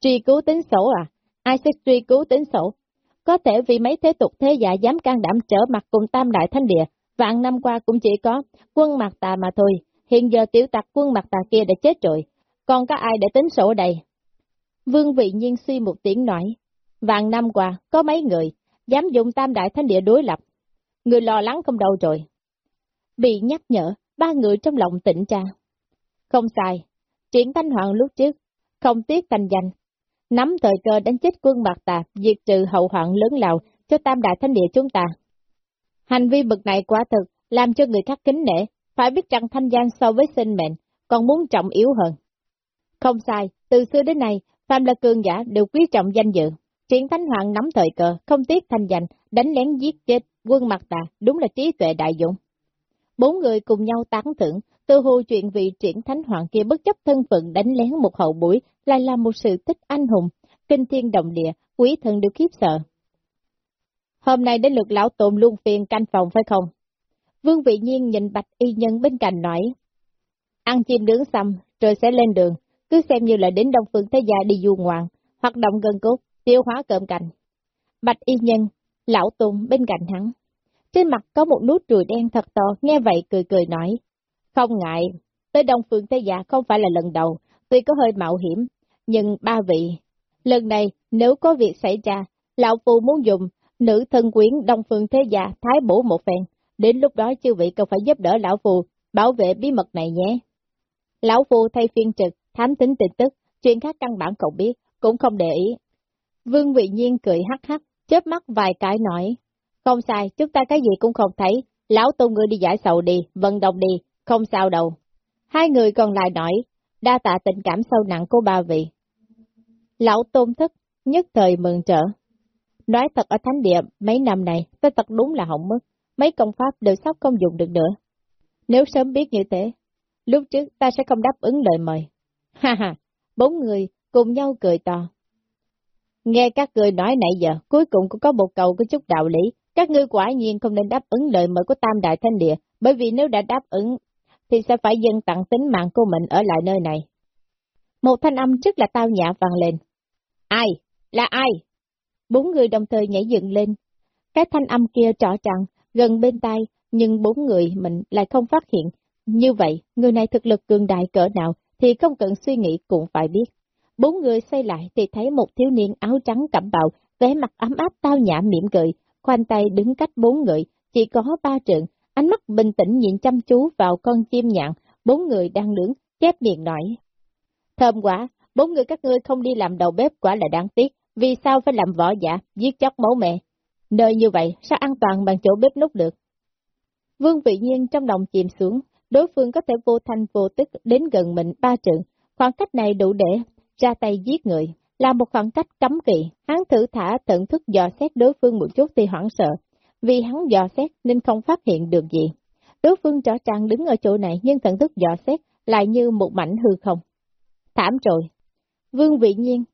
Truy cứu tính sổ à? Ai sẽ truy cứu tính sổ? Có thể vì mấy thế tục thế giả dám can đảm trở mặt cùng tam đại thánh địa, vạn năm qua cũng chỉ có quân mặt tà mà thôi, hiện giờ tiểu tặc quân mặt tà kia đã chết rồi, còn có ai để tính sổ đây? Vương vị nhiên suy một tiếng nói, vạn năm qua, có mấy người, dám dùng tam đại thánh địa đối lập, người lo lắng không đâu rồi. Bị nhắc nhở, ba người trong lòng tỉnh tra. Không sai, triển thanh hoàng lúc trước, không tiếc thành danh, nắm thời cơ đánh chết quân bạc tà, diệt trừ hậu hoạn lớn lào cho tam đại thánh địa chúng ta. Hành vi bực này quá thực, làm cho người khác kính nể, phải biết rằng thanh danh so với sinh mệnh, còn muốn trọng yếu hơn. Không sai, từ xưa đến nay, Phạm là cường giả đều quý trọng danh dự. Triển Thánh Hoàng nắm thời cờ, không tiếc thanh danh, đánh lén giết chết quân mặt tà, đúng là trí tuệ đại dụng. Bốn người cùng nhau tán thưởng, từ hồ chuyện vị triển Thánh Hoàng kia bất chấp thân phận đánh lén một hậu buổi, lại là một sự tích anh hùng, kinh thiên động địa, quý thần đều khiếp sợ. Hôm nay đến lượt lão tồn luôn phiền canh phòng phải không? Vương vị nhiên nhìn bạch y nhân bên cạnh nói, ăn chim nướng xăm, rồi sẽ lên đường, cứ xem như là đến Đông Phương Thế Gia đi du ngoạn, hoạt động gần cốt, tiêu hóa cơm cành. Bạch y nhân, lão tùng bên cạnh hắn. Trên mặt có một nút ruồi đen thật to, nghe vậy cười cười nói. Không ngại, tới Đông Phương Thế Dạ không phải là lần đầu, tuy có hơi mạo hiểm, nhưng ba vị, lần này nếu có việc xảy ra, lão phu muốn dùng nữ thân quyến Đông Phương Thế Gia thái bổ một phen, đến lúc đó chư vị cần phải giúp đỡ lão phu bảo vệ bí mật này nhé. Lão phu thay phiên trực, thám tính tin tức, chuyện khác căn bản không biết, cũng không để ý. Vương vị nhiên cười hắc hắc, chớp mắt vài cái nói, không sai, chúng ta cái gì cũng không thấy, lão tôn ngươi đi giải sầu đi, vận động đi, không sao đâu. Hai người còn lại nói, đa tạ tình cảm sâu nặng của ba vị. Lão tôn thức, nhất thời mừng trở. Nói thật ở thánh địa, mấy năm này, ta thật đúng là hỏng mất, mấy công pháp đều sắp không dùng được nữa. Nếu sớm biết như thế, lúc trước ta sẽ không đáp ứng lời mời. *laughs* Ha ha, bốn người cùng nhau cười to. Nghe các người nói nãy giờ, cuối cùng cũng có một cầu có chút đạo lý. Các ngươi quả nhiên không nên đáp ứng lời mời của Tam Đại Thanh Địa, bởi vì nếu đã đáp ứng, thì sẽ phải dâng tặng tính mạng của mình ở lại nơi này. Một thanh âm rất là tao nhã vang lên. Ai? Là ai? Bốn người đồng thời nhảy dựng lên. Cái thanh âm kia trọ trăng, gần bên tai, nhưng bốn người mình lại không phát hiện. Như vậy, người này thực lực cường đại cỡ nào, thì không cần suy nghĩ cũng phải biết. Bốn người xoay lại thì thấy một thiếu niên áo trắng cẩm bào, vẻ mặt ấm áp tao nhã mỉm cười, khoanh tay đứng cách bốn người, chỉ có ba trượng, ánh mắt bình tĩnh nhìn chăm chú vào con chim nhạn, bốn người đang nướng, chép miệng nói. Thơm quá, bốn người các ngươi không đi làm đầu bếp quả là đáng tiếc, vì sao phải làm võ giả, giết chóc máu mẹ. Nơi như vậy, sao an toàn bằng chỗ bếp nút được? Vương vị nhiên trong lòng chìm xuống, đối phương có thể vô thanh vô tức đến gần mình ba trượng, khoảng cách này đủ để ra tay giết người, là một khoảng cách cấm kỵ, hắn thử thả tận thức dò xét đối phương một chút thì hoảng sợ, vì hắn dò xét nên không phát hiện được gì. Đối phương rõ ràng đứng ở chỗ này nhưng tận thức dò xét lại như một mảnh hư không. Thảm rồi. Vương vị nhiên,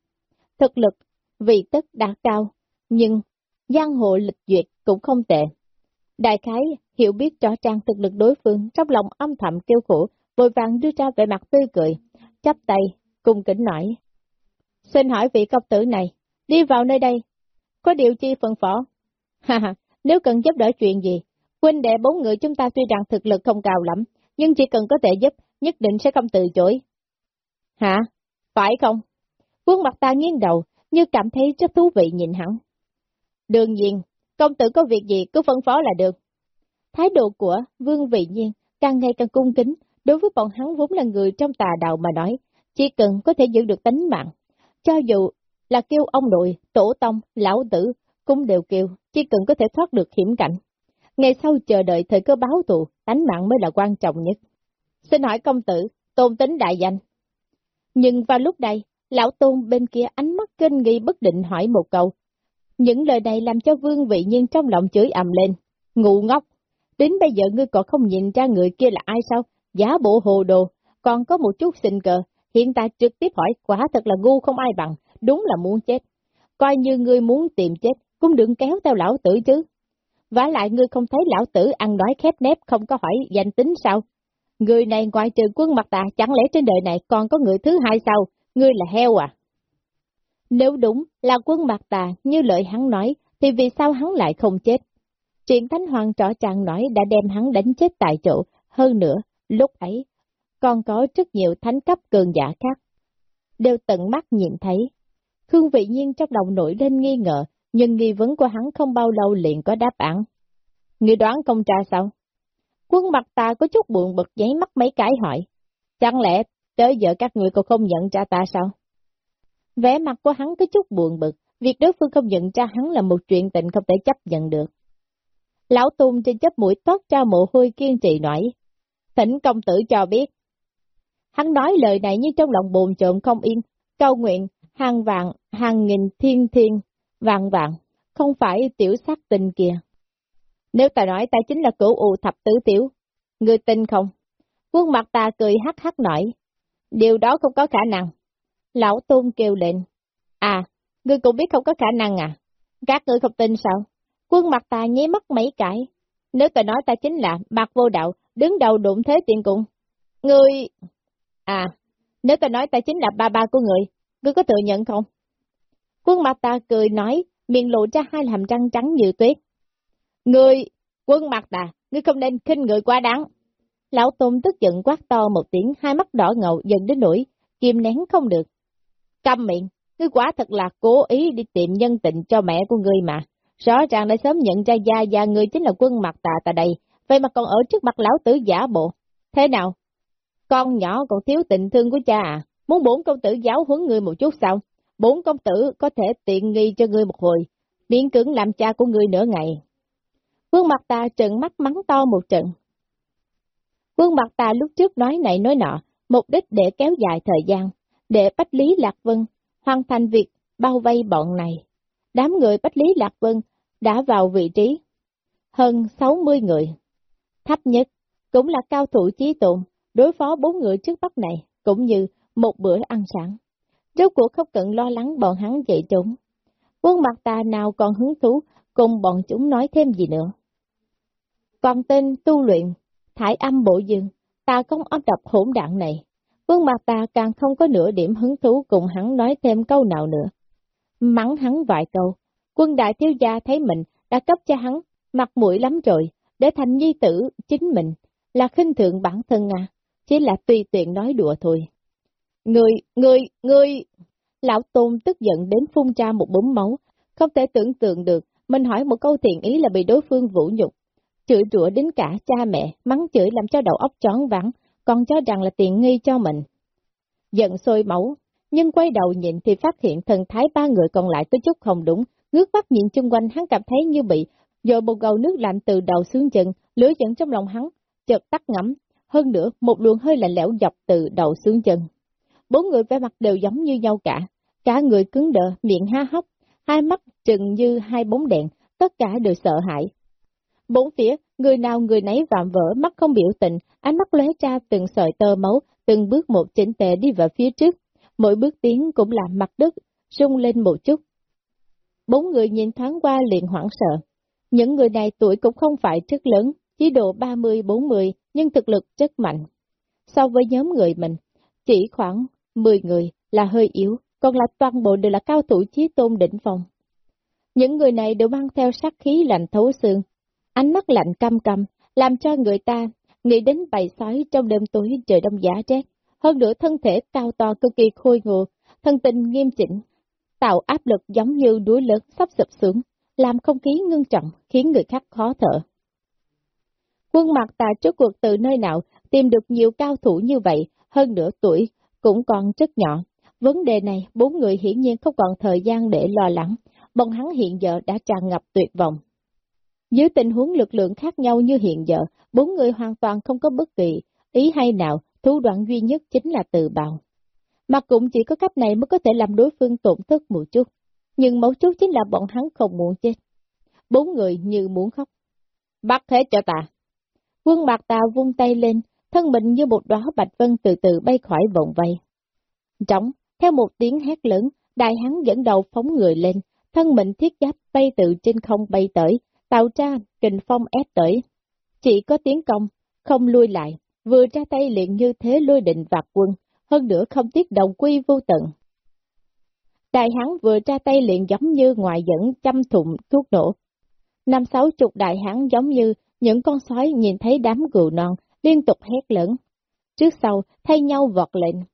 thực lực, vị tất đã cao, nhưng giang hộ lịch duyệt cũng không tệ. Đại khái hiểu biết rõ ràng thực lực đối phương trong lòng âm thầm kêu khổ, vội vàng đưa ra vẻ mặt tươi cười, chắp tay, cùng kính nói. Xin hỏi vị công tử này, đi vào nơi đây, có điều chi phân phó? *laughs* Ha ha, nếu cần giúp đỡ chuyện gì, huynh đệ bốn người chúng ta tuy rằng thực lực không cao lắm, nhưng chỉ cần có thể giúp, nhất định sẽ không từ chối. Hả? Phải không? Quân mặt ta nghiêng đầu, như cảm thấy rất thú vị nhìn hắn. Đương nhiên, công tử có việc gì cứ phân phó là được. Thái độ của Vương Vị Nhiên càng ngày càng cung kính, đối với bọn hắn vốn là người trong tà đạo mà nói, chỉ cần có thể giữ được tính mạng. Cho dù là kêu ông nội, tổ tông, lão tử, cũng đều kêu, chỉ cần có thể thoát được hiểm cảnh. Ngày sau chờ đợi thời cơ báo thù, đánh mạng mới là quan trọng nhất. Xin hỏi công tử, tôn tính đại danh. Nhưng vào lúc này, lão tôn bên kia ánh mắt kinh nghi bất định hỏi một câu. Những lời này làm cho vương vị nhiên trong lòng chửi ầm lên. Ngu ngốc! Đến bây giờ ngươi còn không nhìn ra người kia là ai sao? Giá bộ hồ đồ, còn có một chút xình cờ. Hiện tại trực tiếp hỏi quả thật là ngu không ai bằng, đúng là muốn chết. Coi như ngươi muốn tìm chết, cũng đừng kéo theo lão tử chứ. vả lại ngươi không thấy lão tử ăn nói khép nép không có hỏi danh tính sao? Người này ngoài trừ quân mặt tà, chẳng lẽ trên đời này còn có người thứ hai sao? Ngươi là heo à? Nếu đúng là quân mặt tà như lời hắn nói, thì vì sao hắn lại không chết? Chuyện Thánh Hoàng trọ chàng nói đã đem hắn đánh chết tại chỗ, hơn nữa, lúc ấy, còn có rất nhiều thánh cấp cường giả khác. Đều tận mắt nhìn thấy. Khương vị nhiên trong lòng nổi lên nghi ngờ, nhưng nghi vấn của hắn không bao lâu liền có đáp án. Người đoán công tra sao? Quân mặt ta có chút buồn bực giấy mắt mấy cái hỏi. Chẳng lẽ tới giờ các người còn không nhận ra ta sao? Vẻ mặt của hắn có chút buồn bực, việc đối phương không nhận ra hắn là một chuyện tình không thể chấp nhận được. Lão Tôn trên chấp mũi toát ra mồ hôi kiên trì nổi Thỉnh công tử cho biết. Hắn nói lời này như trong lòng bồn trộm không yên, câu nguyện, hàng vạn, hàng nghìn thiên thiên, vạn vạn, không phải tiểu sát tình kìa. Nếu ta nói ta chính là cửu u thập tứ tiểu, người tin không? Quân mặt ta cười hắc hắc nổi. Điều đó không có khả năng. Lão Tôn kêu lên. À, ngươi cũng biết không có khả năng à? Các ngươi không tin sao? Quân mặt ta nháy mắt mấy cái. Nếu ta nói ta chính là mặt vô đạo, đứng đầu đụng thế tiền cũng. Ngươi... À, nếu ta nói ta chính là ba ba của người, ngươi có tự nhận không? Quân mặt ta cười nói, miệng lộ ra hai hàm răng trắng như tuyết. Ngươi, quân mặt ta, ngươi không nên khinh người quá đáng. Lão Tôn tức giận quát to một tiếng, hai mắt đỏ ngầu dần đến nỗi kìm nén không được. Câm miệng, ngươi quả thật là cố ý đi tìm nhân tình cho mẹ của ngươi mà. Rõ ràng đã sớm nhận ra gia gia ngươi chính là quân mặt tà tại đây, vậy mà còn ở trước mặt lão tử giả bộ. Thế nào? Con nhỏ còn thiếu tình thương của cha à? Muốn bốn công tử giáo huấn ngươi một chút sao? bốn công tử có thể tiện nghi cho ngươi một hồi, miễn cưỡng làm cha của ngươi nửa ngày. Quân mặt ta trợn mắt mắng to một trận. Quân mặt ta lúc trước nói này nói nọ, mục đích để kéo dài thời gian, để Bách Lý Lạc Vân hoàn thành việc bao vây bọn này. Đám người Bách Lý Lạc Vân đã vào vị trí hơn 60 người. Thấp nhất cũng là cao thủ trí tụng đối phó bốn người trước bắc này, cũng như một bữa ăn sáng. Rốt cuộc không cần lo lắng bọn hắn dậy trốn. Quân mặt ta nào còn hứng thú cùng bọn chúng nói thêm gì nữa. Còn tên tu luyện, thải âm bộ dương, ta không áp đập hỗn đạn này. Quân mặt ta càng không có nửa điểm hứng thú cùng hắn nói thêm câu nào nữa. Mắng hắn vài câu, quân đại thiếu gia thấy mình đã cấp cho hắn, mặt mũi lắm rồi, để thành nhi tử chính mình, là khinh thượng bản thân à, chỉ là tùy tiện nói đùa thôi. Người, người, người! Lão Tôn tức giận đến phun ra một búng máu, không thể tưởng tượng được, mình hỏi một câu thiện ý là bị đối phương vũ nhục. Chửi rủa đến cả cha mẹ, mắng chửi làm cho đầu óc trón vắng, còn cho rằng là tiện nghi cho mình. Giận sôi máu, nhưng quay đầu nhìn thì phát hiện thần thái ba người còn lại có chút không đúng, ngước mắt nhìn chung quanh hắn cảm thấy như bị dội một gầu nước lạnh từ đầu xuống chân, lửa giận trong lòng hắn, chợt tắt ngấm hơn nữa một luồng hơi lạnh lẽo dọc từ đầu xuống chân. Bốn người vẻ mặt đều giống như nhau cả, cả người cứng đờ, miệng há hốc, hai mắt trừng như hai bóng đèn, tất cả đều sợ hãi. Bốn phía, người nào người nấy vạm vỡ, mắt không biểu tình, ánh mắt lóe ra từng sợi tơ máu, từng bước một chỉnh tề đi vào phía trước, mỗi bước tiến cũng làm mặt đất rung lên một chút. Bốn người nhìn thoáng qua liền hoảng sợ. Những người này tuổi cũng không phải rất lớn, chỉ độ 30-40, nhưng thực lực rất mạnh. So với nhóm người mình, chỉ khoảng 10 người là hơi yếu, còn là toàn bộ đều là cao thủ chí tôn đỉnh phòng. Những người này đều mang theo sát khí lạnh thấu xương, ánh mắt lạnh căm căm, làm cho người ta nghĩ đến bầy sói trong đêm tối trời đông giá rét. Hơn nữa thân thể cao to cực kỳ khôi ngộ, thân tình nghiêm chỉnh, tạo áp lực giống như đuối lớn sắp sụp xuống, làm không khí ngưng trọng, khiến người khác khó thở. Quân mặt ta trước cuộc từ nơi nào tìm được nhiều cao thủ như vậy, hơn nửa tuổi, cũng còn rất nhỏ. Vấn đề này, bốn người hiển nhiên không còn thời gian để lo lắng. bọn hắn hiện giờ đã tràn ngập tuyệt vọng. Dưới tình huống lực lượng khác nhau như hiện giờ, bốn người hoàn toàn không có bất kỳ ý hay nào, thủ đoạn duy nhất chính là tự bào. Mà cũng chỉ có cách này mới có thể làm đối phương tổn thất một chút. Nhưng mấu chốt chính là bọn hắn không muốn chết. Bốn người như muốn khóc. Bắt hết cho ta. Quân mặt tà vung tay lên, thân mình như một đóa bạch vân từ từ bay khỏi vòng vây. Trống, theo một tiếng hét lớn, đại hắn dẫn đầu phóng người lên, thân mình thiết giáp bay từ trên không bay tới, tạo ra kình phong ép tới. Chỉ có tiếng công, không lui lại, vừa ra tay liền như thế lôi định vạt quân, hơn nữa không tiếc đồng quy vô tận. Đại hắn vừa ra tay liền giống như ngoài dẫn chăm thụng thuốc nổ. Năm sáu chục đại hắn giống như những con sói nhìn thấy đám gù non, liên tục hét lớn. Trước sau, thay nhau vọt lên.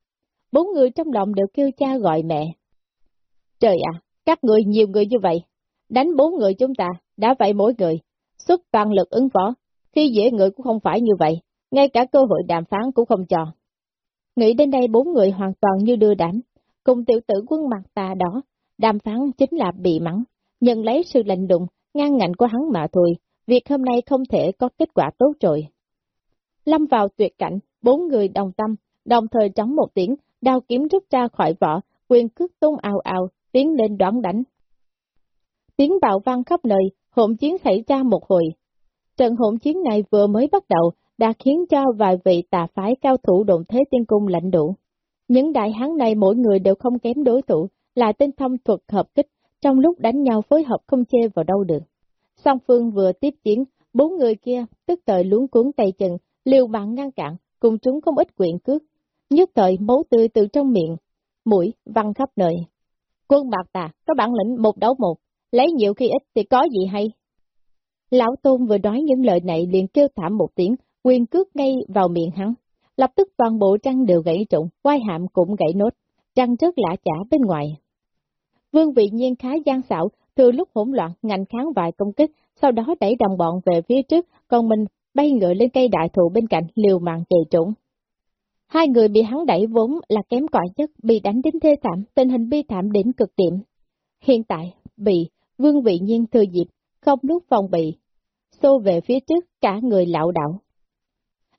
Bốn người trong lòng đều kêu cha gọi mẹ. Trời ạ, các người nhiều người như vậy, đánh bốn người chúng ta, đã vậy mỗi người, xuất toàn lực ứng phó, khi dễ người cũng không phải như vậy, ngay cả cơ hội đàm phán cũng không cho. Nghĩ đến đây bốn người hoàn toàn như đưa đám, cùng tiểu tử quân mặt tà đó, đàm phán chính là bị mắng, nhận lấy sự lạnh đụng, ngang ngạnh của hắn mà thôi, việc hôm nay không thể có kết quả tốt rồi. Lâm vào tuyệt cảnh, bốn người đồng tâm, đồng thời trống một tiếng, đao kiếm rút ra khỏi vỏ, quyền cước tung ào ào, tiến lên đoán đánh. Tiếng bạo vang khắp nơi, hỗn chiến xảy ra một hồi. Trận hỗn chiến này vừa mới bắt đầu, đã khiến cho vài vị tà phái cao thủ đụng thế tiên cung lạnh đủ. Những đại hán này mỗi người đều không kém đối thủ, là tinh thông thuật hợp kích, trong lúc đánh nhau phối hợp không chê vào đâu được. Song phương vừa tiếp chiến, bốn người kia tức thời luống cuốn tay chân, liều mạng ngăn cản, cùng chúng không ít quyện cước. Nhất thời máu tươi từ trong miệng, mũi, văng khắp nơi. Quân bạc tà, có bản lĩnh một đấu một, lấy nhiều khi ít thì có gì hay. Lão Tôn vừa nói những lời này liền kêu thảm một tiếng, quyền cước ngay vào miệng hắn. Lập tức toàn bộ trăng đều gãy trụng, quai hạm cũng gãy nốt, trăng rất lạ chả bên ngoài. Vương vị nhiên khá gian xảo, từ lúc hỗn loạn ngành kháng vài công kích, sau đó đẩy đồng bọn về phía trước, còn mình bay ngựa lên cây đại thụ bên cạnh liều mạng chạy trốn. Hai người bị hắn đẩy vốn là kém cỏi nhất, bị đánh đến thê thảm, tình hình bi thảm đến cực điểm. Hiện tại, bị vương vị nhiên thừa dịp, không lúc phòng bị, xô về phía trước cả người lạo đảo.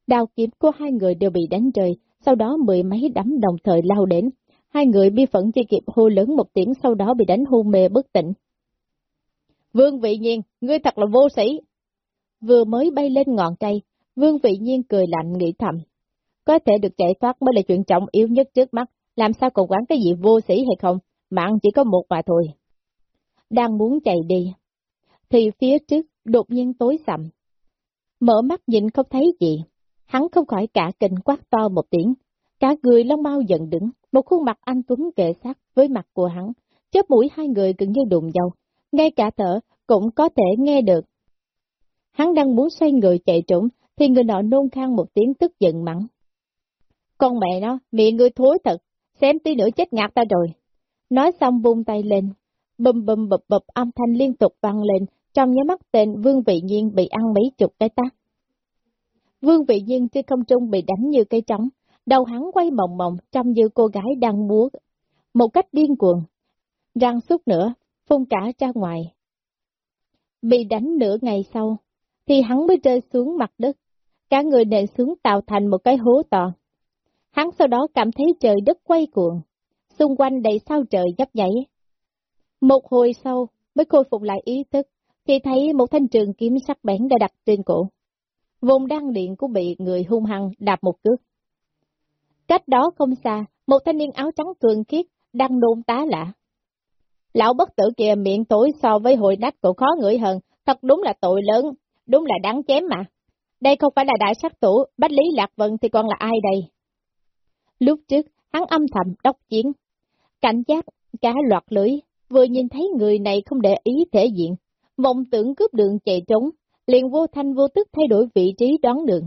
Đao kiếm của hai người đều bị đánh rơi, sau đó mười mấy đấm đồng thời lao đến. Hai người bi phẫn chỉ kịp hô lớn một tiếng sau đó bị đánh hôn mê bất tỉnh. Vương vị nhiên, ngươi thật là vô sĩ. Vừa mới bay lên ngọn cây, vương vị nhiên cười lạnh nghĩ thầm. Có thể được chạy thoát mới là chuyện trọng yếu nhất trước mắt, làm sao còn quán cái gì vô sĩ hay không, mạng chỉ có một mà thôi. Đang muốn chạy đi, thì phía trước đột nhiên tối sầm. Mở mắt nhìn không thấy gì, hắn không khỏi cả kinh quát to một tiếng, cả người lông mau giận đứng, một khuôn mặt anh Tuấn kệ sát với mặt của hắn, chớp mũi hai người gần như đụng nhau, ngay cả thở cũng có thể nghe được. Hắn đang muốn xoay người chạy trốn, thì người nọ nôn khang một tiếng tức giận mắng. Con mẹ nó, miệng ngươi thối thật, xem tí nữa chết ngạt ta rồi. Nói xong vung tay lên, bùm bùm bập bập âm thanh liên tục vang lên, trong nhớ mắt tên Vương Vị Nhiên bị ăn mấy chục cái tát. Vương Vị Nhiên trên không trung bị đánh như cây trống, đầu hắn quay mộng mộng trong như cô gái đang múa, một cách điên cuồng. Răng suốt nữa, phun cả ra ngoài. Bị đánh nửa ngày sau, thì hắn mới rơi xuống mặt đất, cả người nện xuống tạo thành một cái hố to. Hắn sau đó cảm thấy trời đất quay cuồng, xung quanh đầy sao trời dấp nháy. Một hồi sau mới khôi phục lại ý thức, thì thấy một thanh trường kiếm sắc bén đã đặt trên cổ. Vùng đăng điện cũng bị người hung hăng đạp một cước. Cách đó không xa, một thanh niên áo trắng cường khiết đang nôn tá lạ. Lão bất tử kia miệng tối so với hội nách cũng khó ngửi hơn, thật đúng là tội lớn, đúng là đáng chém mà. Đây không phải là đại sát thủ, Bách Lý Lạc Vân thì còn là ai đây? Lúc trước, hắn âm thầm đốc chiến, cảnh giác, cá loạt lưỡi, vừa nhìn thấy người này không để ý thể diện, mộng tưởng cướp đường chạy trốn, liền vô thanh vô tức thay đổi vị trí đón đường.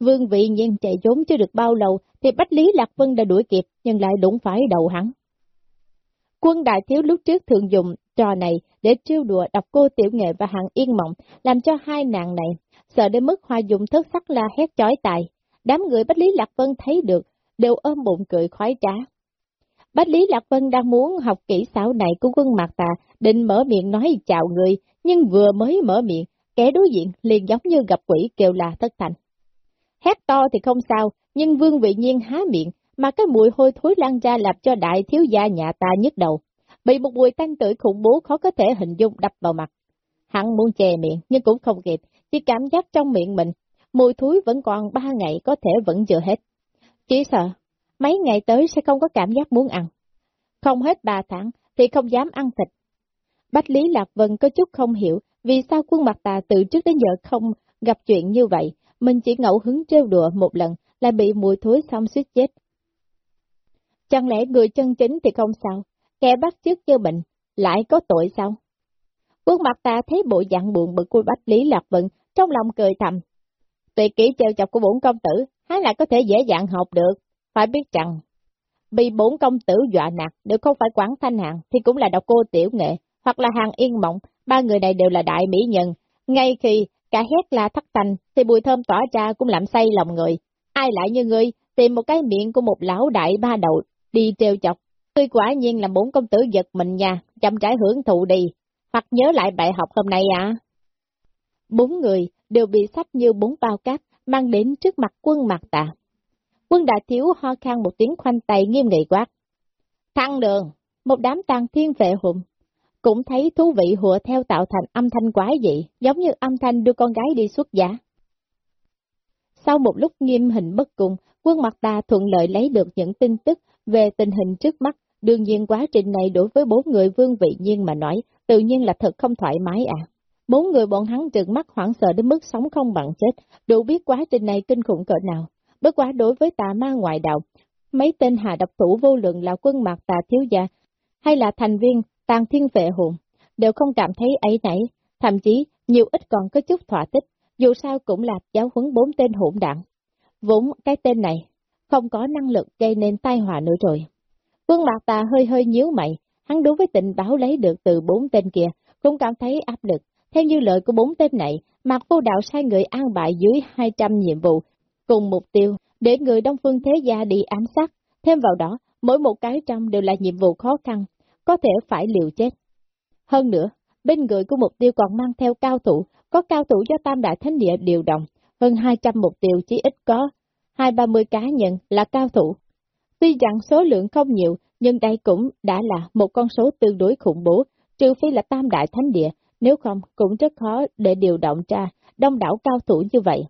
Vương vị nhiên chạy trốn chưa được bao lâu thì Bách Lý Lạc Vân đã đuổi kịp nhưng lại đụng phải đầu hắn. Quân đại thiếu lúc trước thường dùng trò này để trêu đùa đọc cô tiểu nghệ và hàng yên mộng, làm cho hai nàng này sợ đến mức hoa dùng thất sắc la hét chói tài. Đám người Bách Lý Lạc Vân thấy được, đều ôm bụng cười khoái trá. Bách Lý Lạc Vân đang muốn học kỹ xảo này của quân Mạc Tà, định mở miệng nói chào người, nhưng vừa mới mở miệng, kẻ đối diện liền giống như gặp quỷ kêu là thất thành. Hét to thì không sao, nhưng Vương Vị Nhiên há miệng, mà cái mùi hôi thối lan ra làm cho đại thiếu gia nhà ta nhức đầu. Bị một mùi tanh tưởi khủng bố khó có thể hình dung đập vào mặt. Hắn muốn chè miệng nhưng cũng không kịp, chỉ cảm giác trong miệng mình, mùi thối vẫn còn ba ngày có thể vẫn chưa hết. Chỉ sợ, mấy ngày tới sẽ không có cảm giác muốn ăn. Không hết ba tháng thì không dám ăn thịt. Bách Lý Lạc Vân có chút không hiểu vì sao quân mặt tà từ trước đến giờ không gặp chuyện như vậy, mình chỉ ngẫu hứng trêu đùa một lần là bị mùi thối xong suýt chết. Chẳng lẽ người chân chính thì không sao, kẻ bắt trước như bệnh, lại có tội sao? Quân mặt ta thấy bộ dạng buồn bực của Bách Lý Lạc Vận, trong lòng cười thầm. Tùy kỹ treo chọc của bổn công tử, há lại có thể dễ dàng học được, phải biết rằng, bị bổn công tử dọa nạt, nếu không phải quán thanh hạng, thì cũng là độc cô tiểu nghệ, hoặc là hàng yên mộng, ba người này đều là đại mỹ nhân. Ngay khi cả hét la thất thành, thì bùi thơm tỏa ra cũng làm say lòng người. Ai lại như ngươi, tìm một cái miệng của một lão đại ba đầu, đi treo chọc. Tuy quả nhiên là bốn công tử giật mình nha, chậm trái hưởng thụ đi, hoặc nhớ lại bài học hôm nay à. Bốn người đều bị sách như bốn bao cát, mang đến trước mặt quân mặt tạ. Quân đại thiếu ho khan một tiếng khoanh tay nghiêm nghị quát. Thăng đường, một đám tàn thiên vệ hùng, cũng thấy thú vị hùa theo tạo thành âm thanh quái dị, giống như âm thanh đưa con gái đi xuất giả. Sau một lúc nghiêm hình bất cùng, quân mặt ta thuận lợi lấy được những tin tức về tình hình trước mắt, đương nhiên quá trình này đối với bốn người vương vị nhiên mà nói, tự nhiên là thật không thoải mái à. Bốn người bọn hắn trừng mắt hoảng sợ đến mức sống không bằng chết, đủ biết quá trình này kinh khủng cỡ nào. Bất quá đối với tà ma ngoại đạo, mấy tên hà độc thủ vô lượng là quân mạc tà thiếu gia, hay là thành viên tàn thiên vệ hồn, đều không cảm thấy ấy nảy, thậm chí nhiều ít còn có chút thỏa thích, dù sao cũng là giáo huấn bốn tên hỗn đảng. Vốn cái tên này không có năng lực gây nên tai họa nữa rồi. Quân Mạc Tà hơi hơi nhíu mày, hắn đối với tình báo lấy được từ bốn tên kia, cũng cảm thấy áp lực. Theo như lời của bốn tên này, Mạc Vô Đạo sai người an bại dưới 200 nhiệm vụ, cùng mục tiêu, để người Đông Phương Thế Gia đi ám sát. Thêm vào đó, mỗi một cái trong đều là nhiệm vụ khó khăn, có thể phải liều chết. Hơn nữa, bên người của mục tiêu còn mang theo cao thủ, có cao thủ do Tam Đại Thánh Địa điều động, hơn 200 mục tiêu chỉ ít có hai ba mươi cá nhân là cao thủ. Tuy rằng số lượng không nhiều, nhưng đây cũng đã là một con số tương đối khủng bố, trừ phi là tam đại thánh địa, nếu không cũng rất khó để điều động ra đông đảo cao thủ như vậy.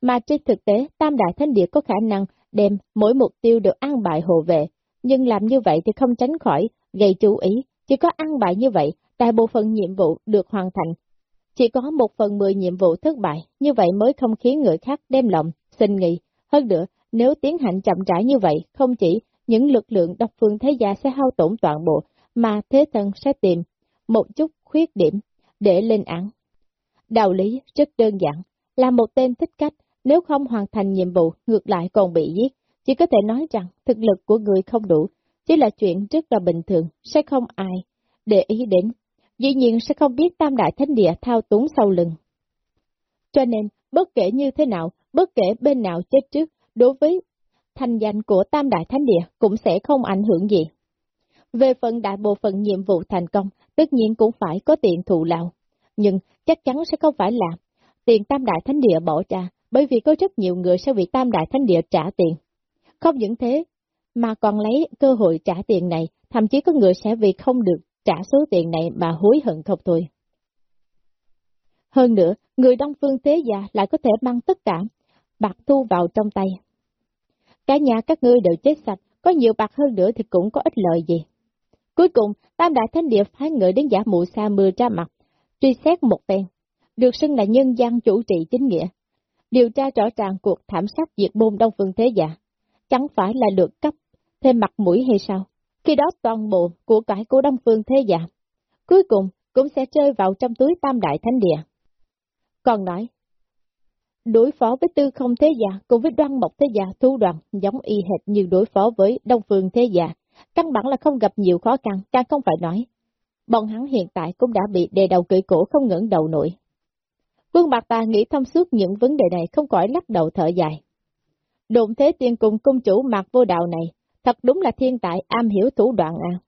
Mà trên thực tế, tam đại thánh địa có khả năng đem mỗi mục tiêu được an bài hộ vệ, nhưng làm như vậy thì không tránh khỏi gây chú ý, chỉ có an bài như vậy, đại bộ phận nhiệm vụ được hoàn thành. Chỉ có một phần mười nhiệm vụ thất bại, như vậy mới không khiến người khác đem lòng, xin nghỉ, hơn nữa, nếu tiến hành chậm rãi như vậy, không chỉ những lực lượng độc phương thế gia sẽ hao tổn toàn bộ, mà thế thần sẽ tìm một chút khuyết điểm để lên án. Đạo lý rất đơn giản, là một tên thích cách, nếu không hoàn thành nhiệm vụ, ngược lại còn bị giết. Chỉ có thể nói rằng thực lực của người không đủ, chỉ là chuyện rất là bình thường, sẽ không ai để ý đến. Dĩ nhiên sẽ không biết tam đại thánh địa thao túng sau lưng. Cho nên, bất kể như thế nào, bất kể bên nào chết trước, đối với thành danh của Tam Đại Thánh Địa cũng sẽ không ảnh hưởng gì. Về phần đại bộ phận nhiệm vụ thành công, tất nhiên cũng phải có tiền thù lao, nhưng chắc chắn sẽ không phải là tiền Tam Đại Thánh Địa bỏ ra, bởi vì có rất nhiều người sẽ bị Tam Đại Thánh Địa trả tiền. Không những thế, mà còn lấy cơ hội trả tiền này, thậm chí có người sẽ vì không được trả số tiền này mà hối hận không thôi. Hơn nữa, người Đông Phương Thế Gia lại có thể mang tất cả bạc thu vào trong tay. Cả nhà các ngươi đều chết sạch, có nhiều bạc hơn nữa thì cũng có ích lợi gì. Cuối cùng, Tam Đại Thánh Địa phái người đến giả mụ sa mưa ra mặt, truy xét một phen, được xưng là nhân gian chủ trị chính nghĩa. Điều tra rõ ràng cuộc thảm sát diệt môn Đông Phương Thế Giả, chẳng phải là được cấp thêm mặt mũi hay sao? Khi đó toàn bộ của cải của Đông Phương Thế Giả, cuối cùng cũng sẽ rơi vào trong túi Tam Đại Thánh Địa. Còn nói, đối phó với tư không thế giả cùng với đoan mộc thế giả thu đoạn giống y hệt như đối phó với đông phương thế giả, căn bản là không gặp nhiều khó khăn, càng không phải nói. Bọn hắn hiện tại cũng đã bị đề đầu cưỡi cổ không ngẩng đầu nổi. Vương Bạc Ta nghĩ thâm suốt những vấn đề này không khỏi lắc đầu thở dài. Đụng thế tiên cùng cung chủ mạc vô đạo này, thật đúng là thiên tài am hiểu thủ đoạn à.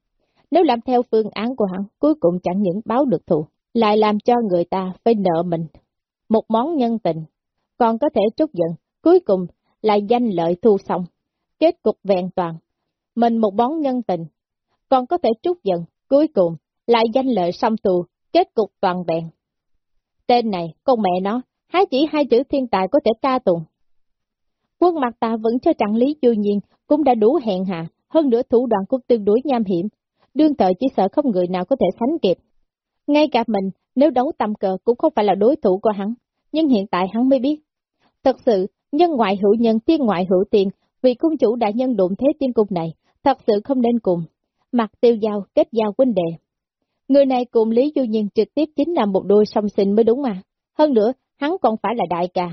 Nếu làm theo phương án của hắn, cuối cùng chẳng những báo được thù, lại làm cho người ta phải nợ mình. Một món nhân tình, còn có thể trút giận, cuối cùng là danh lợi thu xong. Kết cục vẹn toàn, mình một món nhân tình, còn có thể trút giận, cuối cùng lại danh lợi xong tù, kết cục toàn vẹn. Tên này, con mẹ nó, há chỉ hai chữ thiên tài có thể ca tụng. Quân mặt ta vẫn cho trạng lý du nhiên cũng đã đủ hẹn hạ, hơn nữa thủ đoạn cũng tương đối nham hiểm, đương thời chỉ sợ không người nào có thể sánh kịp. Ngay cả mình, nếu đấu tầm cờ cũng không phải là đối thủ của hắn, nhưng hiện tại hắn mới biết. Thật sự, nhân ngoại hữu nhân, tiên ngoại hữu tiền, vì cung chủ đại nhân đụng thế tiên cung này, thật sự không nên cùng. Mặt tiêu giao, kết giao huynh đệ. Người này cùng Lý Du Nhiên trực tiếp chính là một đôi song sinh mới đúng mà. Hơn nữa, hắn còn phải là đại ca.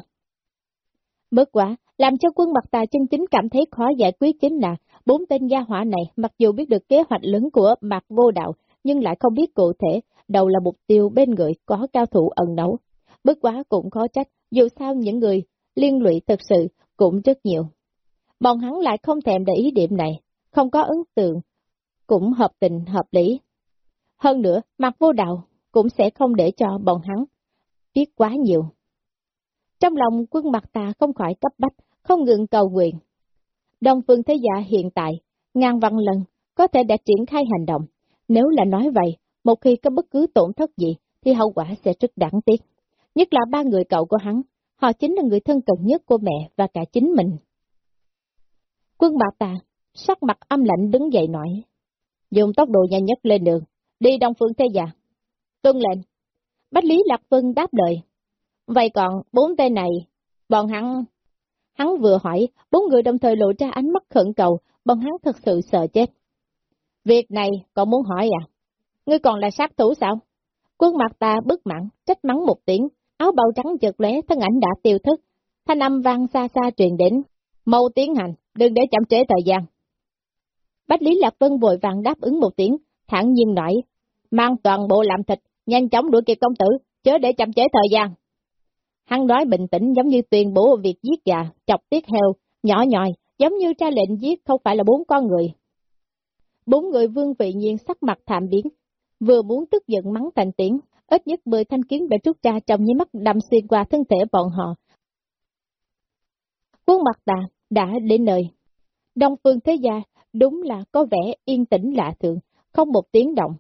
Bất quả, làm cho quân mặt tà chân chính cảm thấy khó giải quyết chính là bốn tên gia hỏa này mặc dù biết được kế hoạch lớn của mặt vô đạo, nhưng lại không biết cụ thể đầu là mục tiêu bên người có cao thủ ẩn nấu. Bất quá cũng khó trách, dù sao những người liên lụy thực sự cũng rất nhiều. Bọn hắn lại không thèm để ý điểm này, không có ấn tượng, cũng hợp tình hợp lý. Hơn nữa, mặt vô đạo cũng sẽ không để cho bọn hắn biết quá nhiều. Trong lòng quân mặt ta không khỏi cấp bách, không ngừng cầu nguyện. Đông phương thế giả hiện tại, ngàn vạn lần, có thể đã triển khai hành động. Nếu là nói vậy, một khi có bất cứ tổn thất gì, thì hậu quả sẽ rất đáng tiếc. Nhất là ba người cậu của hắn, họ chính là người thân cận nhất của mẹ và cả chính mình. Quân bà ta sắc mặt âm lạnh đứng dậy nói, dùng tốc độ nhanh nhất lên đường, đi đông phương thế Già. Tuân lệnh. Bách Lý Lạc Vân đáp lời. Vậy còn bốn tên này, bọn hắn... Hắn vừa hỏi, bốn người đồng thời lộ ra ánh mắt khẩn cầu, bọn hắn thật sự sợ chết. Việc này còn muốn hỏi à? Ngươi còn là sát thủ sao? Quân mặt ta bức mặn, trách mắng một tiếng, áo bào trắng chợt lóe, thân ảnh đã tiêu thức. Thanh âm vang xa xa truyền đến. Mau tiến hành, đừng để chậm trễ thời gian. Bách Lý Lạc Vân vội vàng đáp ứng một tiếng, thẳng nhiên nói, mang toàn bộ làm thịt, nhanh chóng đuổi kịp công tử, chớ để chậm trễ thời gian. Hắn nói bình tĩnh giống như tuyên bố việc giết gà, chọc tiết heo, nhỏ nhòi, giống như ra lệnh giết không phải là bốn con người. Bốn người vương vị nhiên sắc mặt thảm biến, vừa muốn tức giận mắng thành tiếng, ít nhất mười thanh kiếm đã rút ra trong nháy mắt đâm xuyên qua thân thể bọn họ. Quân mặt tà đã đến nơi. Đông phương thế gia đúng là có vẻ yên tĩnh lạ thường, không một tiếng động.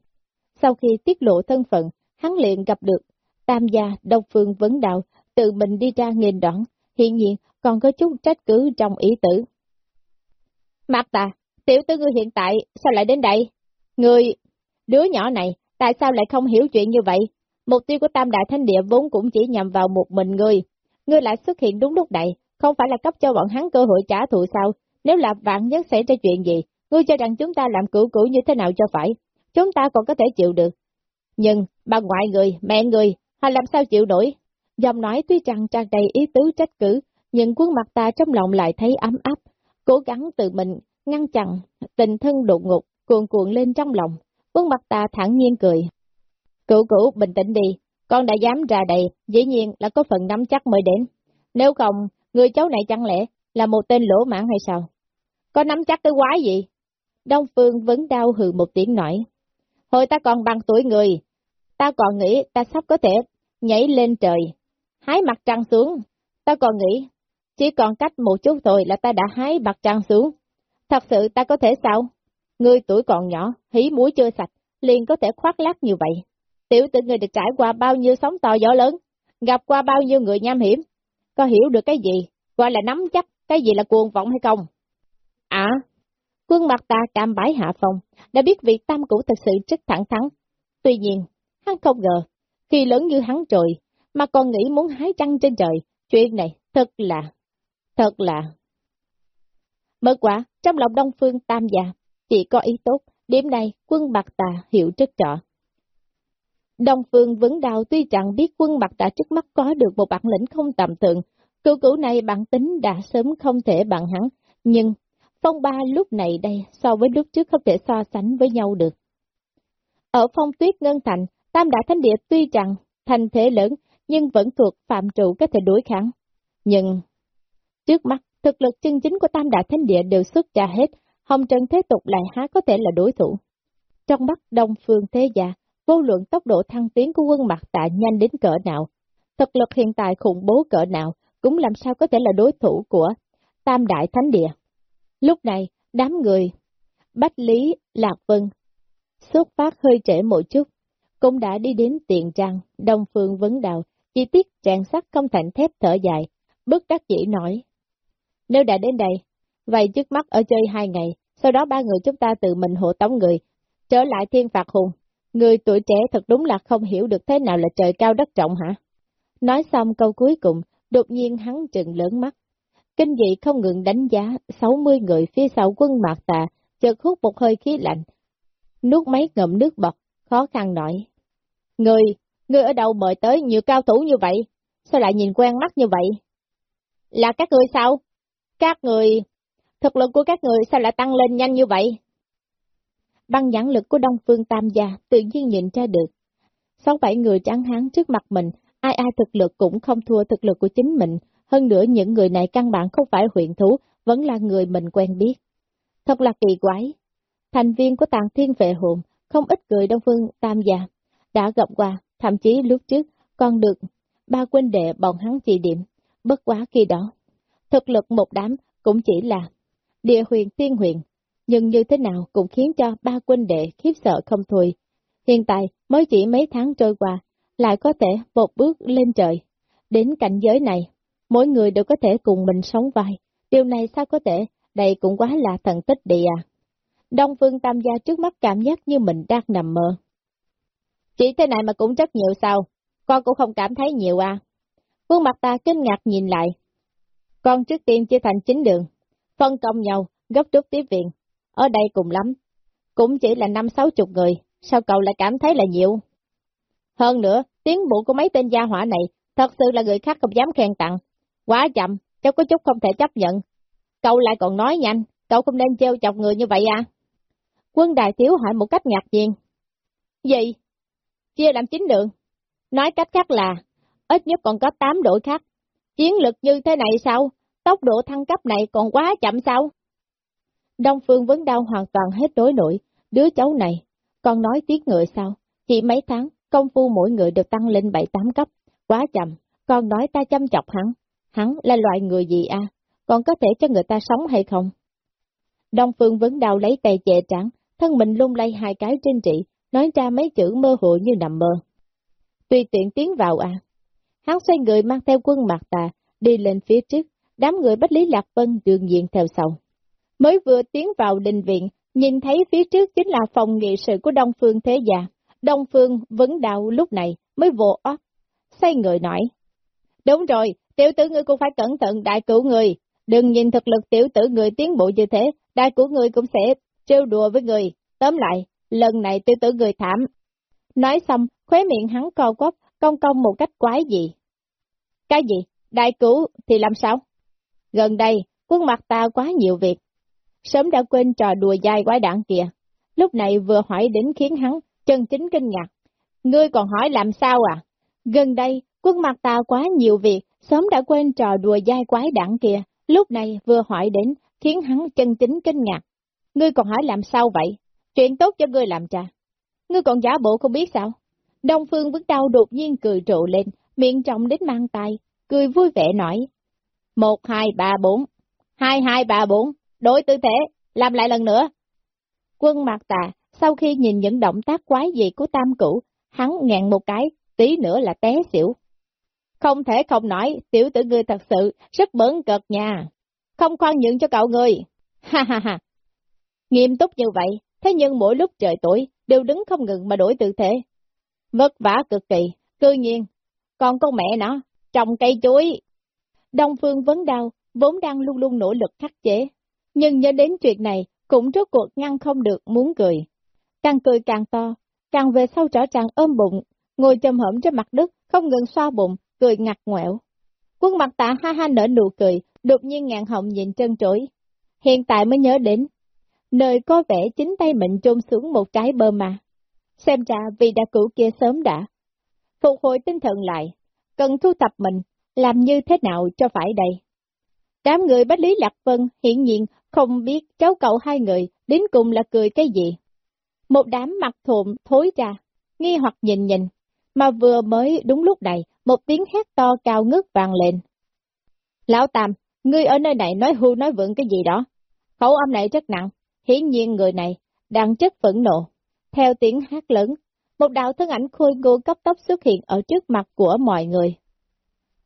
Sau khi tiết lộ thân phận, hắn liền gặp được Tam gia Đông Phương Vấn Đạo tự mình đi ra nghìn đoạn, hiện nhiên còn có chút trách cứ trong ý tử. Mặt tà, tiểu tư ngươi hiện tại sao lại đến đây? Ngươi, đứa nhỏ này, tại sao lại không hiểu chuyện như vậy? Mục tiêu của Tam Đại Thánh Địa vốn cũng chỉ nhằm vào một mình ngươi. Ngươi lại xuất hiện đúng lúc này, không phải là cấp cho bọn hắn cơ hội trả thù sao? Nếu là vạn nhất xảy ra chuyện gì, ngươi cho rằng chúng ta làm cửu cửu như thế nào cho phải? Chúng ta còn có thể chịu được. Nhưng, bà ngoại người, mẹ người, họ làm sao chịu nổi? Dòng nói tuy rằng tràn đầy ý tứ trách cứ, nhưng quân mặt ta trong lòng lại thấy ấm áp, cố gắng tự mình ngăn chặn tình thân đột ngột, cuồn cuộn lên trong lòng. Quân mặt ta thẳng nhiên cười. Cửu cửu bình tĩnh đi, con đã dám ra đây, dĩ nhiên là có phần nắm chắc mới đến. Nếu không, người cháu này chẳng lẽ là một tên lỗ mãn hay sao? Có nắm chắc cái quái gì? Đông Phương vẫn đau hừ một tiếng nói. Hồi ta còn bằng tuổi người, ta còn nghĩ ta sắp có thể nhảy lên trời, hái mặt trăng xuống. Ta còn nghĩ, chỉ còn cách một chút thôi là ta đã hái mặt trăng xuống. Thật sự ta có thể sao? Ngươi tuổi còn nhỏ, hí muối chưa sạch, liền có thể khoác lác như vậy. Tiểu tử người được trải qua bao nhiêu sóng to gió lớn, gặp qua bao nhiêu người nham hiểm. Có hiểu được cái gì, gọi là nắm chắc, cái gì là cuồng vọng hay không? À, quân mặt ta cam bái hạ phòng, đã biết vị tam cũ thật sự rất thẳng thắn. Tuy nhiên, hắn không ngờ, khi lớn như hắn rồi, mà còn nghĩ muốn hái trăng trên trời, chuyện này thật là, thật là. Mở quả, trong lòng Đông Phương Tam gia, chỉ có ý tốt, điểm này quân bạc tà hiểu rất rõ. Đông Phương vấn đào tuy chẳng biết quân bạc đã trước mắt có được một bản lĩnh không tầm thường, cựu cửu này bản tính đã sớm không thể bằng hắn, nhưng phong ba lúc này đây so với lúc trước không thể so sánh với nhau được. Ở phong tuyết ngân thành, Tam Đại Thánh Địa tuy rằng thành thế lớn, nhưng vẫn thuộc phạm trụ có thể đối kháng. Nhưng, trước mắt, thực lực chân chính của Tam Đại Thánh Địa đều xuất ra hết, Hồng Trần Thế Tục lại há có thể là đối thủ. Trong mắt Đông Phương Thế Gia, vô luận tốc độ thăng tiến của quân mặt tạ nhanh đến cỡ nào, thực lực hiện tại khủng bố cỡ nào, cũng làm sao có thể là đối thủ của Tam Đại Thánh Địa. Lúc này, đám người, Bách Lý, Lạc Vân, xuất phát hơi trễ một chút, cũng đã đi đến tiền trang, Đông Phương Vấn Đào, chi tiết trạng sắc không thành thép thở dài, bất đắc dĩ nói. Nếu đã đến đây, vậy trước mắt ở chơi hai ngày, sau đó ba người chúng ta tự mình hộ tống người, trở lại thiên phạt hùng. Người tuổi trẻ thật đúng là không hiểu được thế nào là trời cao đất trọng hả? Nói xong câu cuối cùng, đột nhiên hắn trừng lớn mắt. Kinh dị không ngừng đánh giá 60 người phía sau quân mạc tà, chợt hút một hơi khí lạnh. Nuốt mấy ngậm nước bọt, khó khăn nói. Người, người ở đâu mời tới nhiều cao thủ như vậy? Sao lại nhìn quen mắt như vậy? Là các người sao? Các người... Thực lực của các người sao lại tăng lên nhanh như vậy? Băng nhãn lực của Đông Phương Tam Gia tự nhiên nhìn ra được. Sáu bảy người trắng hán trước mặt mình, ai ai thực lực cũng không thua thực lực của chính mình, hơn nữa những người này căn bản không phải huyện thú, vẫn là người mình quen biết. Thật là kỳ quái. Thành viên của tàng thiên vệ hồn, không ít người Đông Phương Tam Gia, đã gặp qua, thậm chí lúc trước còn được ba quân đệ bọn hắn chỉ điểm, bất quá khi đó. Thực lực một đám cũng chỉ là địa huyền tiên huyền, nhưng như thế nào cũng khiến cho ba quân đệ khiếp sợ không thôi. Hiện tại mới chỉ mấy tháng trôi qua, lại có thể một bước lên trời. Đến cảnh giới này, mỗi người đều có thể cùng mình sống vai. Điều này sao có thể, đây cũng quá là thần tích đi à. Đông Phương Tam Gia trước mắt cảm giác như mình đang nằm mơ. Chỉ thế này mà cũng rất nhiều sao, con cũng không cảm thấy nhiều à. Khuôn mặt ta kinh ngạc nhìn lại. Con trước tiên chia thành chính đường, phân công nhau, gấp rút tiếp viện. Ở đây cùng lắm, cũng chỉ là năm sáu chục người, sao cậu lại cảm thấy là nhiều? Hơn nữa, tiến bộ của mấy tên gia hỏa này, thật sự là người khác không dám khen tặng. Quá chậm, cháu có chút không thể chấp nhận. Cậu lại còn nói nhanh, cậu không nên treo chọc người như vậy à? Quân đại thiếu hỏi một cách ngạc nhiên. Gì? Chia làm chín đường. Nói cách khác là, ít nhất còn có 8 đội khác. Chiến lực như thế này sao? Tốc độ thăng cấp này còn quá chậm sao? Đông Phương Vấn đau hoàn toàn hết đối nổi, đứa cháu này, còn nói tiếc người sao? Chỉ mấy tháng, công phu mỗi người được tăng lên 7-8 cấp, quá chậm, còn nói ta chăm chọc hắn, hắn là loại người gì à, còn có thể cho người ta sống hay không? Đông Phương Vấn đau lấy tay chệ trắng, thân mình lung lay hai cái trên trị, nói ra mấy chữ mơ hồ như nằm mơ. Tùy tiện tiến vào à. Hắn xoay người mang theo quân mặt tà, đi lên phía trước, đám người Bách Lý Lạc Vân đường diện theo sau. Mới vừa tiến vào đình viện, nhìn thấy phía trước chính là phòng nghị sự của Đông Phương Thế Gia. Đông Phương vấn đạo lúc này mới vô óc, say người nói. Đúng rồi, tiểu tử người cũng phải cẩn thận đại cửu người. Đừng nhìn thực lực tiểu tử người tiến bộ như thế, đại cửu người cũng sẽ trêu đùa với người. Tóm lại, lần này tiểu tử người thảm. Nói xong, khóe miệng hắn co quắp, cong cong một cách quái gì. Cái gì? Đại cửu thì làm sao? Gần đây, quân mặt ta quá nhiều việc, sớm đã quên trò đùa dai quái đạn kìa. Lúc này vừa hỏi đến khiến hắn chân chính kinh ngạc. Ngươi còn hỏi làm sao à? Gần đây, quân mặt ta quá nhiều việc, sớm đã quên trò đùa dai quái đạn kìa. Lúc này vừa hỏi đến, khiến hắn chân chính kinh ngạc. Ngươi còn hỏi làm sao vậy? Chuyện tốt cho ngươi làm trà. Ngươi còn giả bộ không biết sao? Đông Phương bước đau đột nhiên cười trụ lên, miệng trọng đến mang tay, cười vui vẻ nói. Một, hai, ba, bốn. Hai, hai, ba, bốn. Đổi tư thế, làm lại lần nữa. Quân mặt tà, sau khi nhìn những động tác quái dị của tam cửu, hắn ngẹn một cái, tí nữa là té xỉu. Không thể không nói, tiểu tử ngươi thật sự rất bẩn cợt nhà, Không khoan nhượng cho cậu người. Ha ha ha. Nghiêm túc như vậy, thế nhưng mỗi lúc trời tối, đều đứng không ngừng mà đổi tư thế. Vất vả cực kỳ, cư nhiên. Còn con mẹ nó, trồng cây chuối. Đông Phương vấn đau, vốn đang luôn luôn nỗ lực khắc chế, nhưng nhớ đến chuyện này, cũng rốt cuộc ngăn không được muốn cười. Càng cười càng to, càng về sau trở chàng ôm bụng, ngồi chầm hởm trên mặt đất, không ngừng xoa bụng, cười ngặt ngoẹo. Quân mặt tạ ha ha nở nụ cười, đột nhiên ngạn họng nhìn chân trỗi Hiện tại mới nhớ đến, nơi có vẻ chính tay mình trôn xuống một trái bơ mà. Xem ra vì đã cũ kia sớm đã. Phục hồi tinh thần lại, cần thu tập mình, làm như thế nào cho phải đây. Đám người Bách Lý Lạc Vân hiển nhiên không biết cháu cậu hai người đến cùng là cười cái gì. Một đám mặt thộm thối ra, nghi hoặc nhìn nhìn, mà vừa mới đúng lúc này, một tiếng hét to cao ngất vang lên. Lão Tam, ngươi ở nơi này nói hưu nói vượng cái gì đó. Khẩu âm này rất nặng, hiển nhiên người này đang chất phẫn nộ. Theo tiếng hát lớn, một đạo thân ảnh khôi ngô cấp tốc xuất hiện ở trước mặt của mọi người.